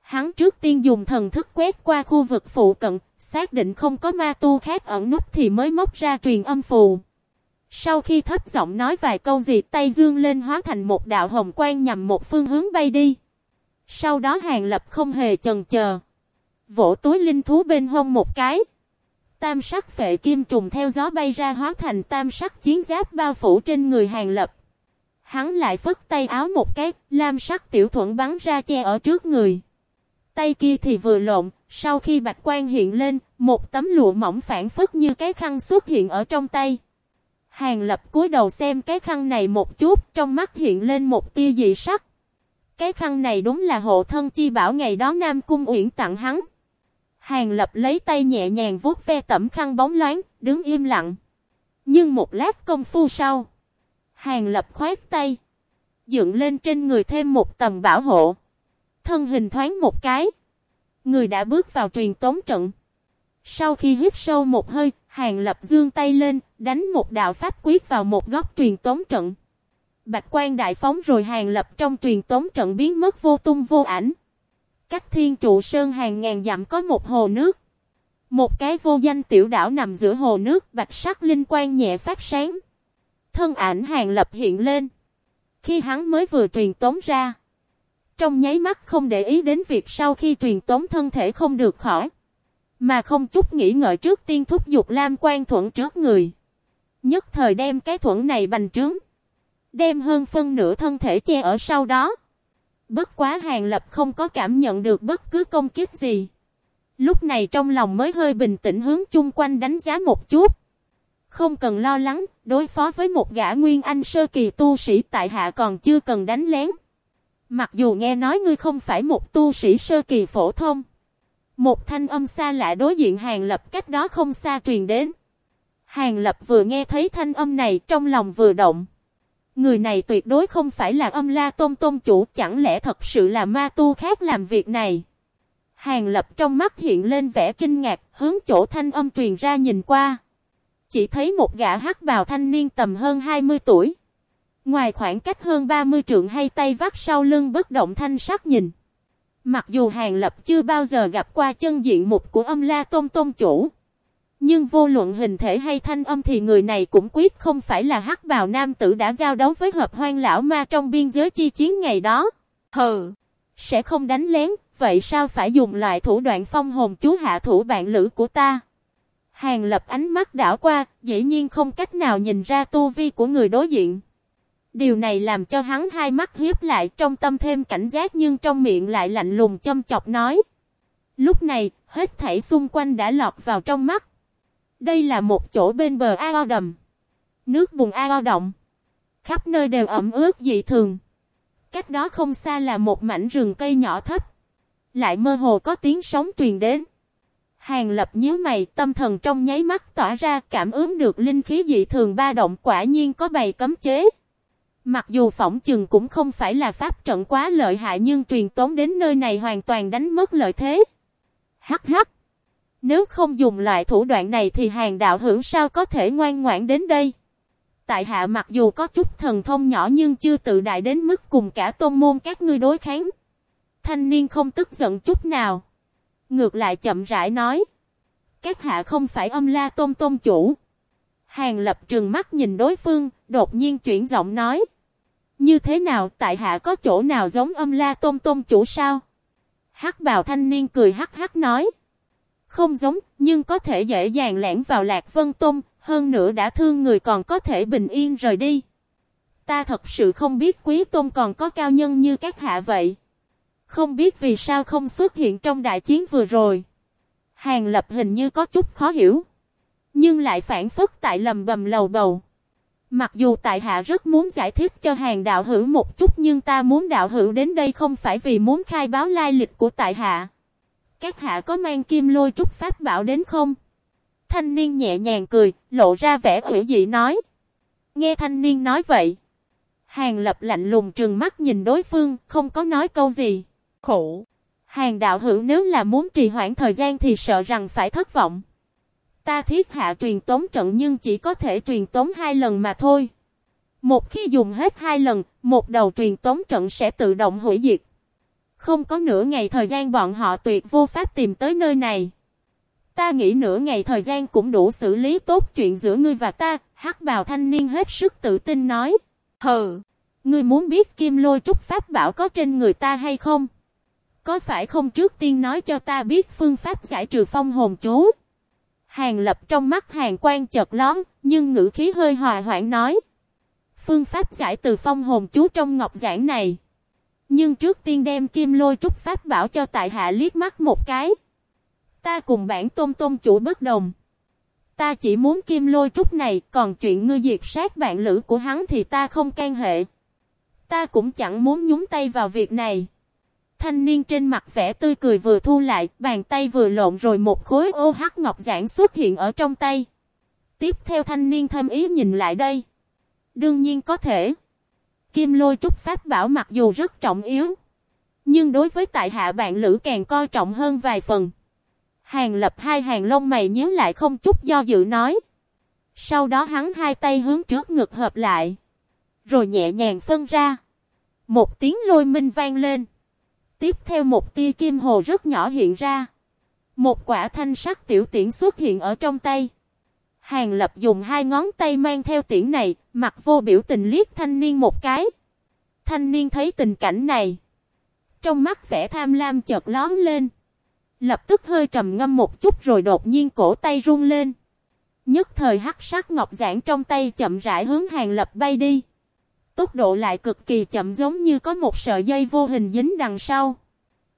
Hắn trước tiên dùng thần thức quét qua khu vực phụ cận, xác định không có ma tu khác ẩn nút thì mới móc ra truyền âm phù. Sau khi thấp giọng nói vài câu gì tay dương lên hóa thành một đạo hồng quang nhằm một phương hướng bay đi. Sau đó hàng lập không hề chần chờ. Vỗ túi linh thú bên hông một cái. Tam sắc phệ kim trùng theo gió bay ra hóa thành tam sắc chiến giáp bao phủ trên người hàng lập. Hắn lại phất tay áo một cái, lam sắc tiểu thuận bắn ra che ở trước người. Tay kia thì vừa lộn, sau khi bạch quan hiện lên, một tấm lụa mỏng phản phất như cái khăn xuất hiện ở trong tay. Hàng lập cúi đầu xem cái khăn này một chút, trong mắt hiện lên một tia dị sắc. Cái khăn này đúng là hộ thân chi bảo ngày đó Nam Cung Uyển tặng hắn. Hàng lập lấy tay nhẹ nhàng vuốt ve tẩm khăn bóng loáng, đứng im lặng. Nhưng một lát công phu sau, hàng lập khoát tay, dựng lên trên người thêm một tầm bảo hộ. Thân hình thoáng một cái, Người đã bước vào truyền tống trận. Sau khi hít sâu một hơi, Hàng Lập dương tay lên, đánh một đạo pháp quyết vào một góc truyền tống trận. Bạch quan đại phóng rồi Hàng Lập trong truyền tống trận biến mất vô tung vô ảnh. Cách thiên trụ sơn hàng ngàn dặm có một hồ nước. Một cái vô danh tiểu đảo nằm giữa hồ nước bạch sắc linh quang nhẹ phát sáng. Thân ảnh Hàng Lập hiện lên. Khi hắn mới vừa truyền tống ra. Trong nháy mắt không để ý đến việc sau khi truyền tống thân thể không được khỏi. Mà không chút nghĩ ngợi trước tiên thúc dục Lam quan thuẫn trước người. Nhất thời đem cái thuẫn này bành trướng. Đem hơn phân nửa thân thể che ở sau đó. Bất quá hàng lập không có cảm nhận được bất cứ công kiếp gì. Lúc này trong lòng mới hơi bình tĩnh hướng chung quanh đánh giá một chút. Không cần lo lắng, đối phó với một gã nguyên anh sơ kỳ tu sĩ tại hạ còn chưa cần đánh lén. Mặc dù nghe nói ngươi không phải một tu sĩ sơ kỳ phổ thông. Một thanh âm xa lạ đối diện Hàng Lập, cách đó không xa truyền đến. Hàng Lập vừa nghe thấy thanh âm này, trong lòng vừa động. Người này tuyệt đối không phải là âm la tôn tôn chủ, chẳng lẽ thật sự là ma tu khác làm việc này. Hàng Lập trong mắt hiện lên vẻ kinh ngạc, hướng chỗ thanh âm truyền ra nhìn qua. Chỉ thấy một gã hắc bào thanh niên tầm hơn 20 tuổi. Ngoài khoảng cách hơn 30 trượng hay tay vắt sau lưng, bất động thanh sắc nhìn. Mặc dù Hàng Lập chưa bao giờ gặp qua chân diện mục của âm la tôn tôn chủ. Nhưng vô luận hình thể hay thanh âm thì người này cũng quyết không phải là hắc bào nam tử đã giao đấu với hợp hoang lão ma trong biên giới chi chiến ngày đó. Hừ, sẽ không đánh lén, vậy sao phải dùng loại thủ đoạn phong hồn chú hạ thủ bạn lữ của ta? Hàng lập ánh mắt đảo qua, dĩ nhiên không cách nào nhìn ra tu vi của người đối diện. Điều này làm cho hắn hai mắt hiếp lại trong tâm thêm cảnh giác nhưng trong miệng lại lạnh lùng châm chọc nói. Lúc này, hết thảy xung quanh đã lọt vào trong mắt. Đây là một chỗ bên bờ ao đầm. Nước bùn ao động. Khắp nơi đều ẩm ướt dị thường. Cách đó không xa là một mảnh rừng cây nhỏ thấp. Lại mơ hồ có tiếng sóng truyền đến. Hàng lập nhíu mày tâm thần trong nháy mắt tỏa ra cảm ứng được linh khí dị thường ba động quả nhiên có bày cấm chế. Mặc dù phỏng chừng cũng không phải là pháp trận quá lợi hại nhưng truyền tống đến nơi này hoàn toàn đánh mất lợi thế. Hắc hắc. Nếu không dùng loại thủ đoạn này thì hàng đạo hưởng sao có thể ngoan ngoãn đến đây. Tại hạ mặc dù có chút thần thông nhỏ nhưng chưa tự đại đến mức cùng cả tôn môn các ngươi đối kháng. Thanh niên không tức giận chút nào. Ngược lại chậm rãi nói. Các hạ không phải âm la tôn tôn chủ. Hàng lập trừng mắt nhìn đối phương, đột nhiên chuyển giọng nói. Như thế nào tại hạ có chỗ nào giống âm la tôm tôm chủ sao? Hắc bào thanh niên cười hắc hắc nói. Không giống, nhưng có thể dễ dàng lẻn vào lạc vân tôm. hơn nữa đã thương người còn có thể bình yên rời đi. Ta thật sự không biết quý tôn còn có cao nhân như các hạ vậy. Không biết vì sao không xuất hiện trong đại chiến vừa rồi. Hàng lập hình như có chút khó hiểu. Nhưng lại phản phất tại lầm bầm lầu bầu. Mặc dù tại hạ rất muốn giải thích cho hàng đạo hữu một chút nhưng ta muốn đạo hữu đến đây không phải vì muốn khai báo lai lịch của tại hạ. Các hạ có mang kim lôi trúc pháp bảo đến không? Thanh niên nhẹ nhàng cười, lộ ra vẻ ủy dị nói. Nghe thanh niên nói vậy. Hàng lập lạnh lùng trừng mắt nhìn đối phương, không có nói câu gì. Khổ. Hàng đạo hữu nếu là muốn trì hoãn thời gian thì sợ rằng phải thất vọng. Ta thiết hạ truyền tống trận nhưng chỉ có thể truyền tống hai lần mà thôi. Một khi dùng hết hai lần, một đầu truyền tống trận sẽ tự động hủy diệt. Không có nửa ngày thời gian bọn họ tuyệt vô pháp tìm tới nơi này. Ta nghĩ nửa ngày thời gian cũng đủ xử lý tốt chuyện giữa ngươi và ta, hắc bào thanh niên hết sức tự tin nói. Hừ, ngươi muốn biết kim lôi trúc pháp bảo có trên người ta hay không? Có phải không trước tiên nói cho ta biết phương pháp giải trừ phong hồn chú? Hàng lập trong mắt hàng quan chợt lón, nhưng ngữ khí hơi hòa hoãn nói. Phương pháp giải từ phong hồn chú trong ngọc giảng này. Nhưng trước tiên đem kim lôi trúc pháp bảo cho tại hạ liếc mắt một cái. Ta cùng bản tôm tôm chủ bất đồng. Ta chỉ muốn kim lôi trúc này, còn chuyện ngươi diệt sát bạn lữ của hắn thì ta không can hệ. Ta cũng chẳng muốn nhúng tay vào việc này. Thanh niên trên mặt vẻ tươi cười vừa thu lại, bàn tay vừa lộn rồi một khối ô hắc ngọc giản xuất hiện ở trong tay. Tiếp theo thanh niên thâm ý nhìn lại đây. Đương nhiên có thể. Kim lôi trúc pháp bảo mặc dù rất trọng yếu. Nhưng đối với tại hạ bạn lữ càng coi trọng hơn vài phần. Hàng lập hai hàng lông mày nhíu lại không chút do dự nói. Sau đó hắn hai tay hướng trước ngực hợp lại. Rồi nhẹ nhàng phân ra. Một tiếng lôi minh vang lên. Tiếp theo một tia kim hồ rất nhỏ hiện ra. Một quả thanh sắc tiểu tiễn xuất hiện ở trong tay. Hàng lập dùng hai ngón tay mang theo tiễn này, mặt vô biểu tình liếc thanh niên một cái. Thanh niên thấy tình cảnh này. Trong mắt vẻ tham lam chợt lón lên. Lập tức hơi trầm ngâm một chút rồi đột nhiên cổ tay run lên. Nhất thời hắc sắc ngọc giản trong tay chậm rãi hướng hàng lập bay đi. Tốc độ lại cực kỳ chậm giống như có một sợi dây vô hình dính đằng sau.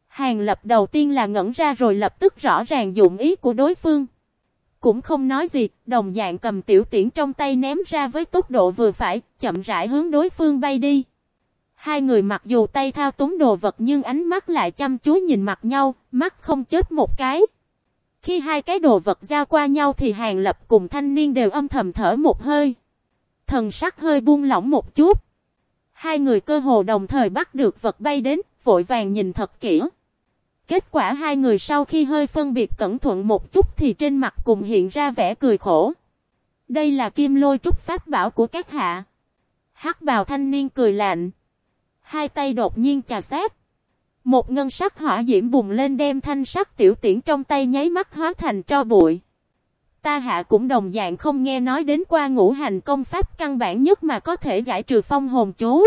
Hàng lập đầu tiên là ngẩn ra rồi lập tức rõ ràng dụng ý của đối phương. Cũng không nói gì, đồng dạng cầm tiểu tiễn trong tay ném ra với tốc độ vừa phải, chậm rãi hướng đối phương bay đi. Hai người mặc dù tay thao túng đồ vật nhưng ánh mắt lại chăm chú nhìn mặt nhau, mắt không chết một cái. Khi hai cái đồ vật giao qua nhau thì Hàng Lập cùng thanh niên đều âm thầm thở một hơi. Thần sắc hơi buông lỏng một chút. Hai người cơ hồ đồng thời bắt được vật bay đến, vội vàng nhìn thật kỹ. Kết quả hai người sau khi hơi phân biệt cẩn thận một chút thì trên mặt cùng hiện ra vẻ cười khổ. Đây là kim lôi trúc pháp bảo của các hạ. Hắc bào thanh niên cười lạnh. Hai tay đột nhiên chà sát. Một ngân sắc hỏa diễm bùng lên đem thanh sắc tiểu tiễn trong tay nháy mắt hóa thành tro bụi. Ta hạ cũng đồng dạng không nghe nói đến qua ngũ hành công pháp căn bản nhất mà có thể giải trừ phong hồn chú.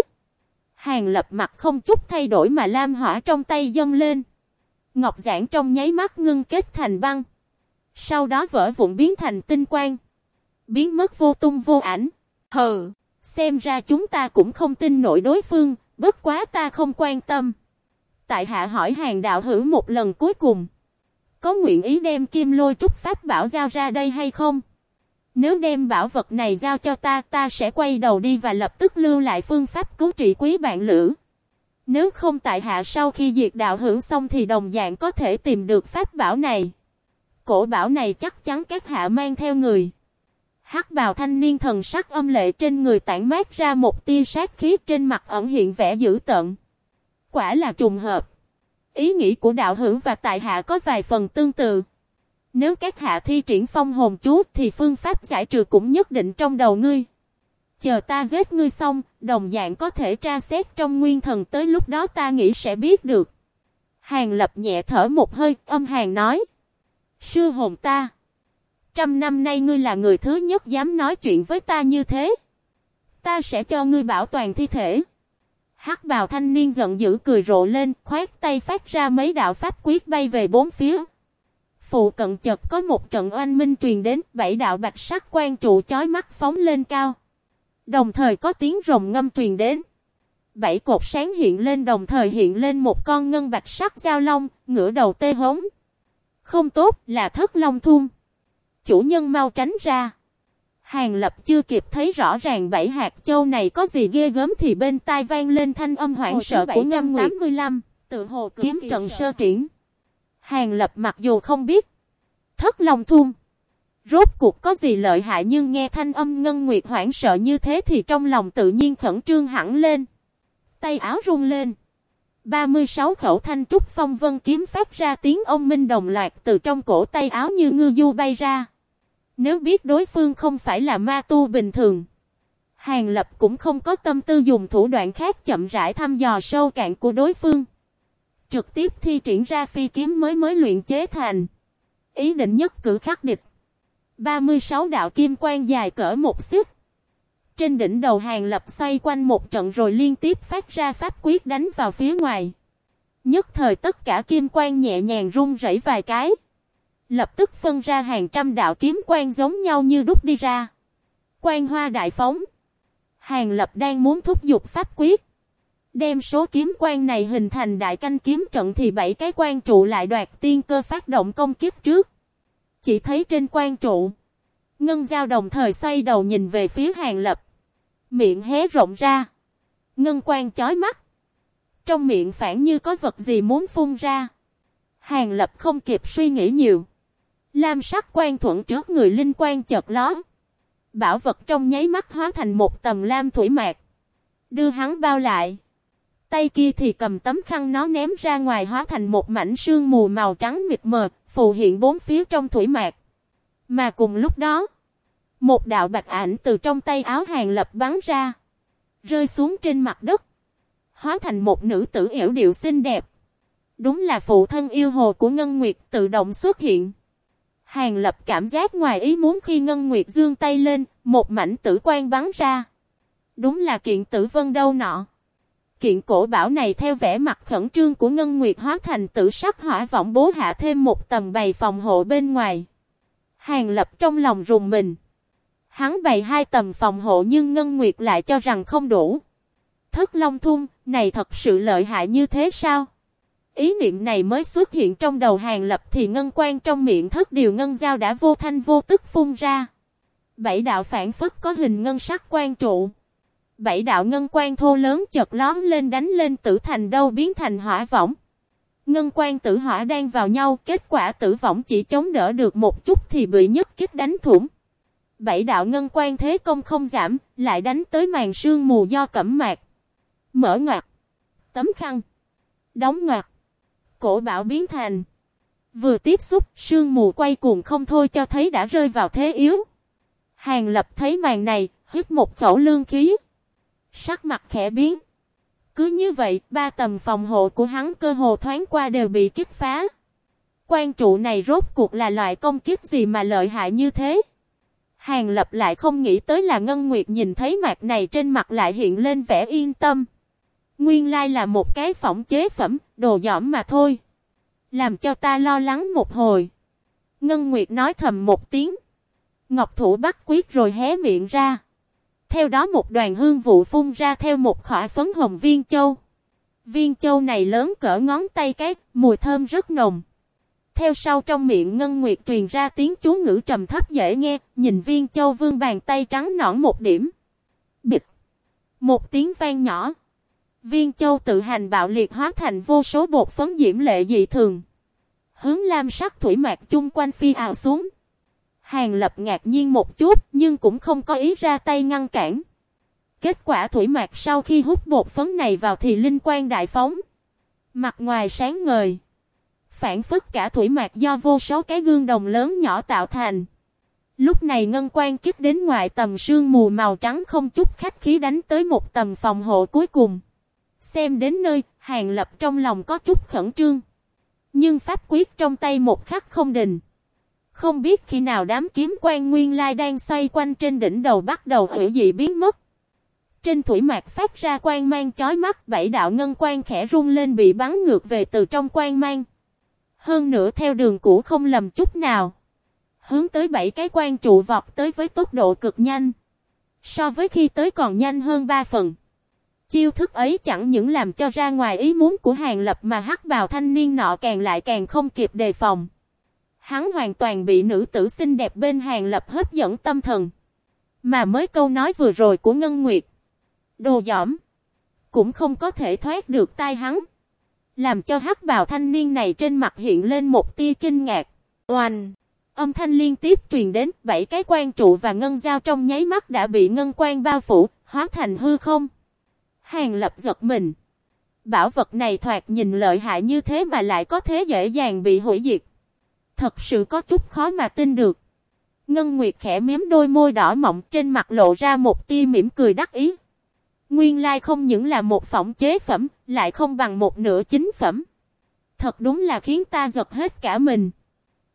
Hàng lập mặt không chút thay đổi mà lam hỏa trong tay dâng lên. Ngọc giản trong nháy mắt ngưng kết thành băng. Sau đó vỡ vụn biến thành tinh quang. Biến mất vô tung vô ảnh. Hừ, xem ra chúng ta cũng không tin nổi đối phương, bất quá ta không quan tâm. Tại hạ hỏi hàng đạo hữu một lần cuối cùng. Có nguyện ý đem kim lôi trúc pháp bảo giao ra đây hay không? Nếu đem bảo vật này giao cho ta, ta sẽ quay đầu đi và lập tức lưu lại phương pháp cứu trị quý bạn lữ. Nếu không tại hạ sau khi diệt đạo hữu xong thì đồng dạng có thể tìm được pháp bảo này. Cổ bảo này chắc chắn các hạ mang theo người. Hắc bào thanh niên thần sắc âm lệ trên người tản mát ra một tia sát khí trên mặt ẩn hiện vẻ dữ tợn. Quả là trùng hợp. Ý nghĩ của đạo hữu và tại hạ có vài phần tương tự. Nếu các hạ thi triển phong hồn chú thì phương pháp giải trừ cũng nhất định trong đầu ngươi. Chờ ta giết ngươi xong, đồng dạng có thể tra xét trong nguyên thần tới lúc đó ta nghĩ sẽ biết được. Hàng lập nhẹ thở một hơi, âm hàng nói. Sư hồn ta. Trăm năm nay ngươi là người thứ nhất dám nói chuyện với ta như thế. Ta sẽ cho ngươi bảo toàn thi thể. Hắc bào thanh niên giận dữ cười rộ lên, khoát tay phát ra mấy đạo pháp quyết bay về bốn phía. Phụ cận chợt có một trận oanh minh truyền đến, bảy đạo bạch sắc quan trụ chói mắt phóng lên cao. Đồng thời có tiếng rồng ngâm truyền đến. Bảy cột sáng hiện lên đồng thời hiện lên một con ngân bạch sắc giao long, ngửa đầu tê hống. Không tốt là thất long thun. Chủ nhân mau tránh ra. Hàng lập chưa kịp thấy rõ ràng bảy hạt châu này có gì ghê gớm thì bên tai vang lên thanh âm hoảng sợ của ngâm nguyệt. 85, tự hồ kiếm trận sơ triển. Hàng lập mặc dù không biết. Thất long thun. Rốt cuộc có gì lợi hại nhưng nghe thanh âm ngân nguyệt hoảng sợ như thế thì trong lòng tự nhiên khẩn trương hẳn lên. Tay áo rung lên. 36 khẩu thanh trúc phong vân kiếm phát ra tiếng ông minh đồng loạt từ trong cổ tay áo như ngư du bay ra. Nếu biết đối phương không phải là ma tu bình thường. Hàng lập cũng không có tâm tư dùng thủ đoạn khác chậm rãi thăm dò sâu cạn của đối phương. Trực tiếp thi triển ra phi kiếm mới mới luyện chế thành. Ý định nhất cử khắc địch. 36 đạo kim quang dài cỡ một xích. Trên đỉnh đầu hàng lập xoay quanh một trận rồi liên tiếp phát ra pháp quyết đánh vào phía ngoài. Nhất thời tất cả kim quang nhẹ nhàng rung rẩy vài cái. Lập tức phân ra hàng trăm đạo kiếm quang giống nhau như đúc đi ra. Quang hoa đại phóng. Hàng lập đang muốn thúc giục pháp quyết. Đem số kiếm quang này hình thành đại canh kiếm trận thì bảy cái quan trụ lại đoạt tiên cơ phát động công kiếp trước. Chỉ thấy trên quan trụ. Ngân giao đồng thời xoay đầu nhìn về phía hàng lập. Miệng hé rộng ra. Ngân quan chói mắt. Trong miệng phản như có vật gì muốn phun ra. Hàng lập không kịp suy nghĩ nhiều. Lam sắc quan thuận trước người linh quan chợt ló. Bảo vật trong nháy mắt hóa thành một tầm lam thủy mạc. Đưa hắn bao lại. tay kia thì cầm tấm khăn nó ném ra ngoài hóa thành một mảnh sương mù màu trắng mịt mờ, phù hiện bốn phía trong thủy mạc. Mà cùng lúc đó, một đạo bạch ảnh từ trong tay áo hàng lập bắn ra, rơi xuống trên mặt đất, hóa thành một nữ tử yểu điệu xinh đẹp. Đúng là phụ thân yêu hồ của Ngân Nguyệt tự động xuất hiện. Hàng lập cảm giác ngoài ý muốn khi Ngân Nguyệt dương tay lên, một mảnh tử quan bắn ra. Đúng là kiện tử vân đâu nọ. Kiện cổ bảo này theo vẻ mặt khẩn trương của Ngân Nguyệt hóa thành tử sắc hỏa vọng bố hạ thêm một tầm bày phòng hộ bên ngoài. Hàng lập trong lòng rùng mình. Hắn bày hai tầm phòng hộ nhưng Ngân Nguyệt lại cho rằng không đủ. Thất Long Thung, này thật sự lợi hại như thế sao? Ý niệm này mới xuất hiện trong đầu hàng lập thì ngân quan trong miệng thất điều ngân giao đã vô thanh vô tức phun ra. Bảy đạo phản phất có hình ngân sắc quan trụ. Bảy đạo ngân quan thô lớn chợt lón lên đánh lên tử thành đâu biến thành hỏa võng. Ngân quan tử hỏa đang vào nhau, kết quả tử võng chỉ chống đỡ được một chút thì bị nhất kích đánh thủng. Bảy đạo ngân quan thế công không giảm, lại đánh tới màn sương mù do cẩm mạc. Mở ngoặt. Tấm khăn. Đóng ngoặt. Cổ bảo biến thành. Vừa tiếp xúc, sương mù quay cuồng không thôi cho thấy đã rơi vào thế yếu. Hàng lập thấy màn này, hít một khẩu lương khí. Sắc mặt khẽ biến. Cứ như vậy, ba tầm phòng hộ của hắn cơ hồ thoáng qua đều bị kích phá. Quan trụ này rốt cuộc là loại công kiếp gì mà lợi hại như thế? Hàng lập lại không nghĩ tới là Ngân Nguyệt nhìn thấy mặt này trên mặt lại hiện lên vẻ yên tâm. Nguyên lai là một cái phỏng chế phẩm, đồ giỏm mà thôi. Làm cho ta lo lắng một hồi. Ngân Nguyệt nói thầm một tiếng. Ngọc Thủ bắt quyết rồi hé miệng ra. Theo đó một đoàn hương vụ phun ra theo một khỏa phấn hồng viên châu. Viên châu này lớn cỡ ngón tay cái, mùi thơm rất nồng. Theo sau trong miệng Ngân Nguyệt truyền ra tiếng chú ngữ trầm thấp dễ nghe, nhìn viên châu vương bàn tay trắng nõn một điểm. Bịch. Một tiếng vang nhỏ. Viên châu tự hành bạo liệt hóa thành vô số bột phấn diễm lệ dị thường. Hướng lam sắc thủy mạc chung quanh phi ảo xuống. Hàng lập ngạc nhiên một chút, nhưng cũng không có ý ra tay ngăn cản. Kết quả thủy mạc sau khi hút bột phấn này vào thì linh quan đại phóng. Mặt ngoài sáng ngời. Phản phức cả thủy mạc do vô số cái gương đồng lớn nhỏ tạo thành. Lúc này ngân quan kích đến ngoài tầm sương mù màu trắng không chút khách khí đánh tới một tầm phòng hộ cuối cùng. Xem đến nơi, hàng lập trong lòng có chút khẩn trương. Nhưng pháp quyết trong tay một khắc không đình. Không biết khi nào đám kiếm quan nguyên lai đang xoay quanh trên đỉnh đầu bắt đầu hữu dị biến mất. Trên thủy mạc phát ra quan mang chói mắt bảy đạo ngân quan khẽ rung lên bị bắn ngược về từ trong quan mang. Hơn nữa theo đường cũ không lầm chút nào. Hướng tới bảy cái quan trụ vọt tới với tốc độ cực nhanh. So với khi tới còn nhanh hơn ba phần. Chiêu thức ấy chẳng những làm cho ra ngoài ý muốn của hàng lập mà hắc bào thanh niên nọ càng lại càng không kịp đề phòng. Hắn hoàn toàn bị nữ tử xinh đẹp bên hàng lập hấp dẫn tâm thần. Mà mới câu nói vừa rồi của Ngân Nguyệt. Đồ giỏm. Cũng không có thể thoát được tai hắn. Làm cho hắc bào thanh niên này trên mặt hiện lên một tia kinh ngạc. Oanh. Âm thanh liên tiếp truyền đến bảy cái quan trụ và ngân giao trong nháy mắt đã bị ngân quan bao phủ, hóa thành hư không. Hàng lập giật mình. Bảo vật này thoạt nhìn lợi hại như thế mà lại có thế dễ dàng bị hủy diệt. Thật sự có chút khó mà tin được. Ngân Nguyệt khẽ miếm đôi môi đỏ mọng trên mặt lộ ra một tia mỉm cười đắc ý. Nguyên lai không những là một phỏng chế phẩm, lại không bằng một nửa chính phẩm. Thật đúng là khiến ta giật hết cả mình.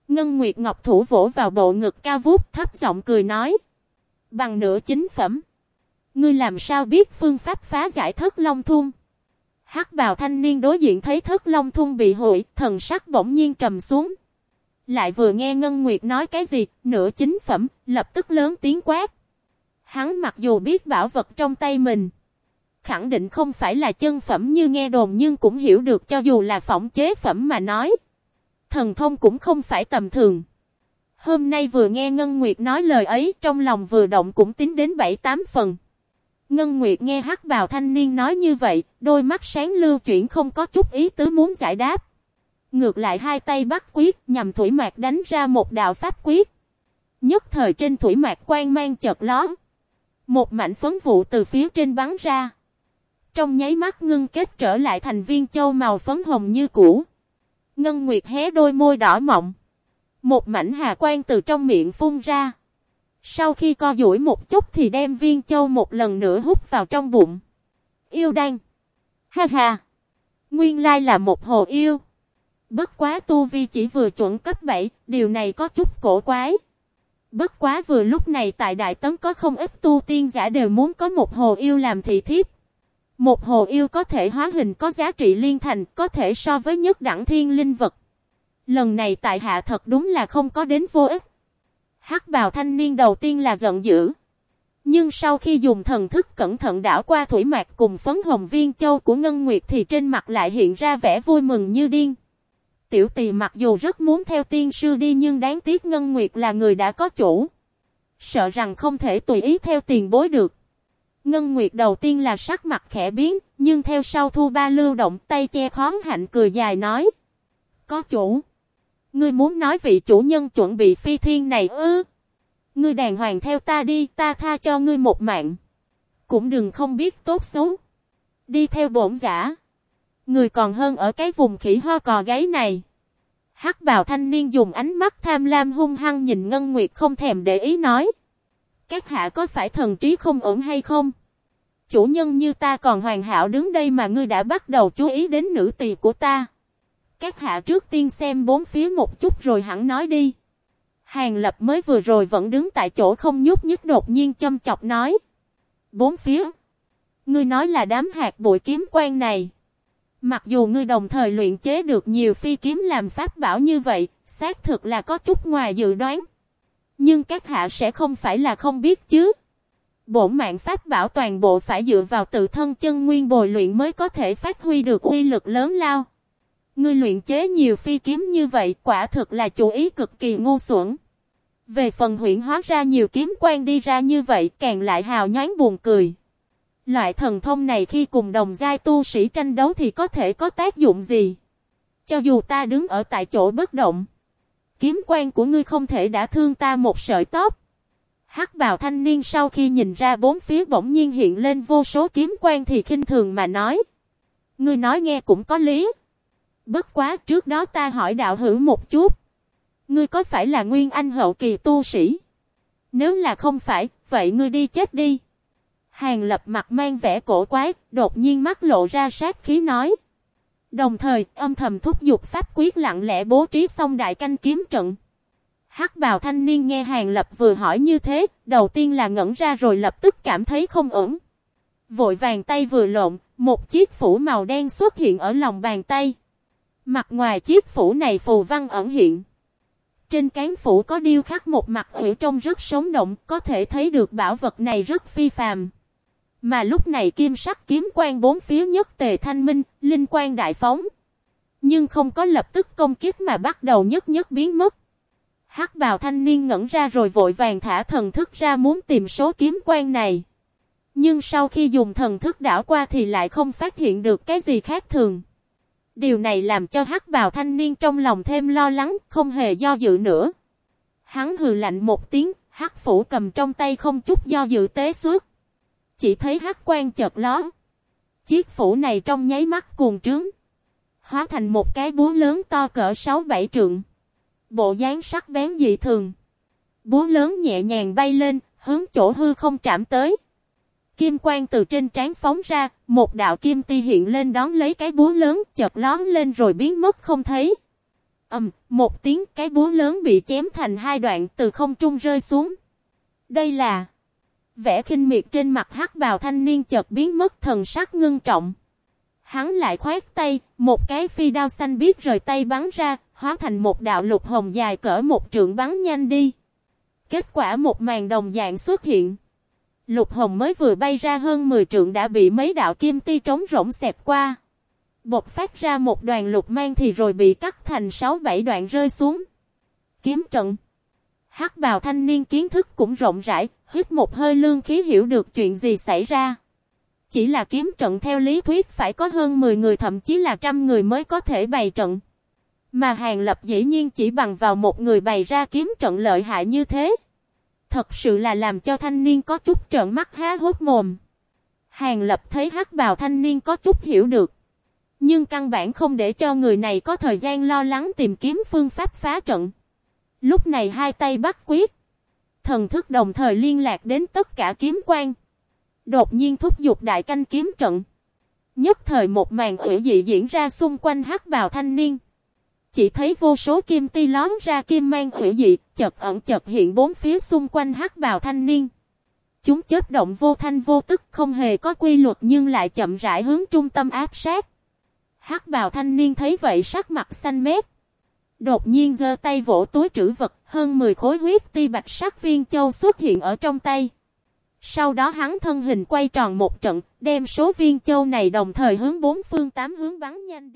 Ngân Nguyệt Ngọc thủ vỗ vào bộ ngực cao vút thấp giọng cười nói. Bằng nửa chính phẩm. Ngươi làm sao biết phương pháp phá giải thất long thung? Hắc bào thanh niên đối diện thấy thất long thung bị hủy, thần sắc bỗng nhiên trầm xuống. Lại vừa nghe Ngân Nguyệt nói cái gì, nửa chính phẩm, lập tức lớn tiếng quát. Hắn mặc dù biết bảo vật trong tay mình, khẳng định không phải là chân phẩm như nghe đồn nhưng cũng hiểu được cho dù là phỏng chế phẩm mà nói. Thần thông cũng không phải tầm thường. Hôm nay vừa nghe Ngân Nguyệt nói lời ấy trong lòng vừa động cũng tính đến 7-8 phần. Ngân Nguyệt nghe hắc bào thanh niên nói như vậy, đôi mắt sáng lưu chuyển không có chút ý tứ muốn giải đáp. Ngược lại hai tay bắt quyết nhằm thủy mạc đánh ra một đạo pháp quyết. Nhất thời trên thủy mạc quang mang chợt lón. Một mảnh phấn vụ từ phía trên bắn ra. Trong nháy mắt ngưng kết trở lại thành viên châu màu phấn hồng như cũ. Ngân Nguyệt hé đôi môi đỏ mọng. Một mảnh hà quang từ trong miệng phun ra. Sau khi co duỗi một chút thì đem viên châu một lần nữa hút vào trong bụng. Yêu đan. Ha ha. Nguyên lai là một hồ yêu. Bất quá tu vi chỉ vừa chuẩn cấp 7, điều này có chút cổ quái. Bất quá vừa lúc này tại Đại Tấn có không ít tu tiên giả đều muốn có một hồ yêu làm thị thiếp. Một hồ yêu có thể hóa hình có giá trị liên thành, có thể so với nhất đẳng thiên linh vật. Lần này tại hạ thật đúng là không có đến vô ích. Hắc bào thanh niên đầu tiên là giận dữ. Nhưng sau khi dùng thần thức cẩn thận đảo qua thủy mạc cùng phấn hồng viên châu của Ngân Nguyệt thì trên mặt lại hiện ra vẻ vui mừng như điên. Tiểu tỳ mặc dù rất muốn theo tiên sư đi nhưng đáng tiếc Ngân Nguyệt là người đã có chủ. Sợ rằng không thể tùy ý theo tiền bối được. Ngân Nguyệt đầu tiên là sắc mặt khẽ biến, nhưng theo sau thu ba lưu động tay che khón hạnh cười dài nói. Có chủ. Ngươi muốn nói vị chủ nhân chuẩn bị phi thiên này ư? Ngươi đàng hoàng theo ta đi, ta tha cho ngươi một mạng. Cũng đừng không biết tốt xấu. Đi theo bổn giả. Người còn hơn ở cái vùng khỉ ho cò gáy này. Hắc bào thanh niên dùng ánh mắt tham lam hung hăng nhìn Ngân Nguyệt không thèm để ý nói. Các hạ có phải thần trí không ổn hay không? Chủ nhân như ta còn hoàn hảo đứng đây mà ngươi đã bắt đầu chú ý đến nữ tỳ của ta. Các hạ trước tiên xem bốn phía một chút rồi hẳn nói đi. Hàng lập mới vừa rồi vẫn đứng tại chỗ không nhúc nhích đột nhiên châm chọc nói. Bốn phía. Ngươi nói là đám hạt bụi kiếm quan này. Mặc dù ngươi đồng thời luyện chế được nhiều phi kiếm làm pháp bảo như vậy, xác thực là có chút ngoài dự đoán. Nhưng các hạ sẽ không phải là không biết chứ. Bổn mạng pháp bảo toàn bộ phải dựa vào tự thân chân nguyên bồi luyện mới có thể phát huy được uy lực lớn lao. Ngươi luyện chế nhiều phi kiếm như vậy quả thực là chủ ý cực kỳ ngu xuẩn. Về phần huyện hóa ra nhiều kiếm quan đi ra như vậy càng lại hào nhoáng buồn cười. Loại thần thông này khi cùng đồng giai tu sĩ tranh đấu thì có thể có tác dụng gì? Cho dù ta đứng ở tại chỗ bất động. Kiếm quan của ngươi không thể đã thương ta một sợi tóc. Hắc bào thanh niên sau khi nhìn ra bốn phía bỗng nhiên hiện lên vô số kiếm quan thì khinh thường mà nói. Ngươi nói nghe cũng có lý. Bất quá trước đó ta hỏi đạo hữu một chút. Ngươi có phải là nguyên anh hậu kỳ tu sĩ? Nếu là không phải, vậy ngươi đi chết đi. Hàng lập mặt mang vẻ cổ quái, đột nhiên mắt lộ ra sát khí nói. Đồng thời, âm thầm thúc giục pháp quyết lặng lẽ bố trí xong đại canh kiếm trận. Hắc bào thanh niên nghe hàng lập vừa hỏi như thế, đầu tiên là ngẩn ra rồi lập tức cảm thấy không ổn. Vội vàng tay vừa lộn, một chiếc phủ màu đen xuất hiện ở lòng bàn tay. Mặt ngoài chiếc phủ này phù văn ẩn hiện. Trên cán phủ có điêu khắc một mặt hủy trông rất sống động, có thể thấy được bảo vật này rất phi phàm. Mà lúc này kim sắc kiếm quan bốn phía nhất tề thanh minh, linh quan đại phóng. Nhưng không có lập tức công kiếp mà bắt đầu nhất nhất biến mất. Hắc bào thanh niên ngẩn ra rồi vội vàng thả thần thức ra muốn tìm số kiếm quan này. Nhưng sau khi dùng thần thức đảo qua thì lại không phát hiện được cái gì khác thường. Điều này làm cho hắc bào thanh niên trong lòng thêm lo lắng, không hề do dự nữa. Hắn hừ lạnh một tiếng, hắc phủ cầm trong tay không chút do dự tế xuất. Chỉ thấy hắc quan chợt ló. Chiếc phủ này trong nháy mắt cuồng trướng. Hóa thành một cái búa lớn to cỡ 6-7 trượng. Bộ dáng sắc bén dị thường. Búa lớn nhẹ nhàng bay lên, hướng chỗ hư không chạm tới. Kim quang từ trên trán phóng ra, một đạo kim ti hiện lên đón lấy cái búa lớn, chợt lón lên rồi biến mất không thấy. Ầm, um, một tiếng cái búa lớn bị chém thành hai đoạn từ không trung rơi xuống. Đây là vẻ khinh miệt trên mặt hắc bào thanh niên chợt biến mất thần sắc ngưng trọng. Hắn lại khoét tay, một cái phi đao xanh biết rời tay bắn ra, hóa thành một đạo lục hồng dài cỡ một trượng bắn nhanh đi. Kết quả một màn đồng dạng xuất hiện. Lục hồng mới vừa bay ra hơn 10 trượng đã bị mấy đạo kim ti trống rỗng xẹp qua. Bột phát ra một đoàn lục mang thì rồi bị cắt thành 6-7 đoạn rơi xuống. Kiếm trận. hắc bào thanh niên kiến thức cũng rộng rãi, hít một hơi lương khí hiểu được chuyện gì xảy ra. Chỉ là kiếm trận theo lý thuyết phải có hơn 10 người thậm chí là trăm người mới có thể bày trận. Mà Hàng Lập dĩ nhiên chỉ bằng vào một người bày ra kiếm trận lợi hại như thế. Thật sự là làm cho thanh niên có chút trợn mắt há hốt mồm. Hàng lập thấy hắc bào thanh niên có chút hiểu được. Nhưng căn bản không để cho người này có thời gian lo lắng tìm kiếm phương pháp phá trận. Lúc này hai tay bắt quyết. Thần thức đồng thời liên lạc đến tất cả kiếm quan. Đột nhiên thúc giục đại canh kiếm trận. Nhất thời một màn ủy dị diễn ra xung quanh hắc bào thanh niên. Chỉ thấy vô số kim ti lón ra kim mang hủy dị, chật ẩn chật hiện bốn phía xung quanh hắc bào thanh niên. Chúng chết động vô thanh vô tức không hề có quy luật nhưng lại chậm rãi hướng trung tâm áp sát. Hắc bào thanh niên thấy vậy sắc mặt xanh mét. Đột nhiên giơ tay vỗ túi trữ vật, hơn 10 khối huyết ti bạch sắc viên châu xuất hiện ở trong tay. Sau đó hắn thân hình quay tròn một trận, đem số viên châu này đồng thời hướng bốn phương tám hướng bắn nhanh đi.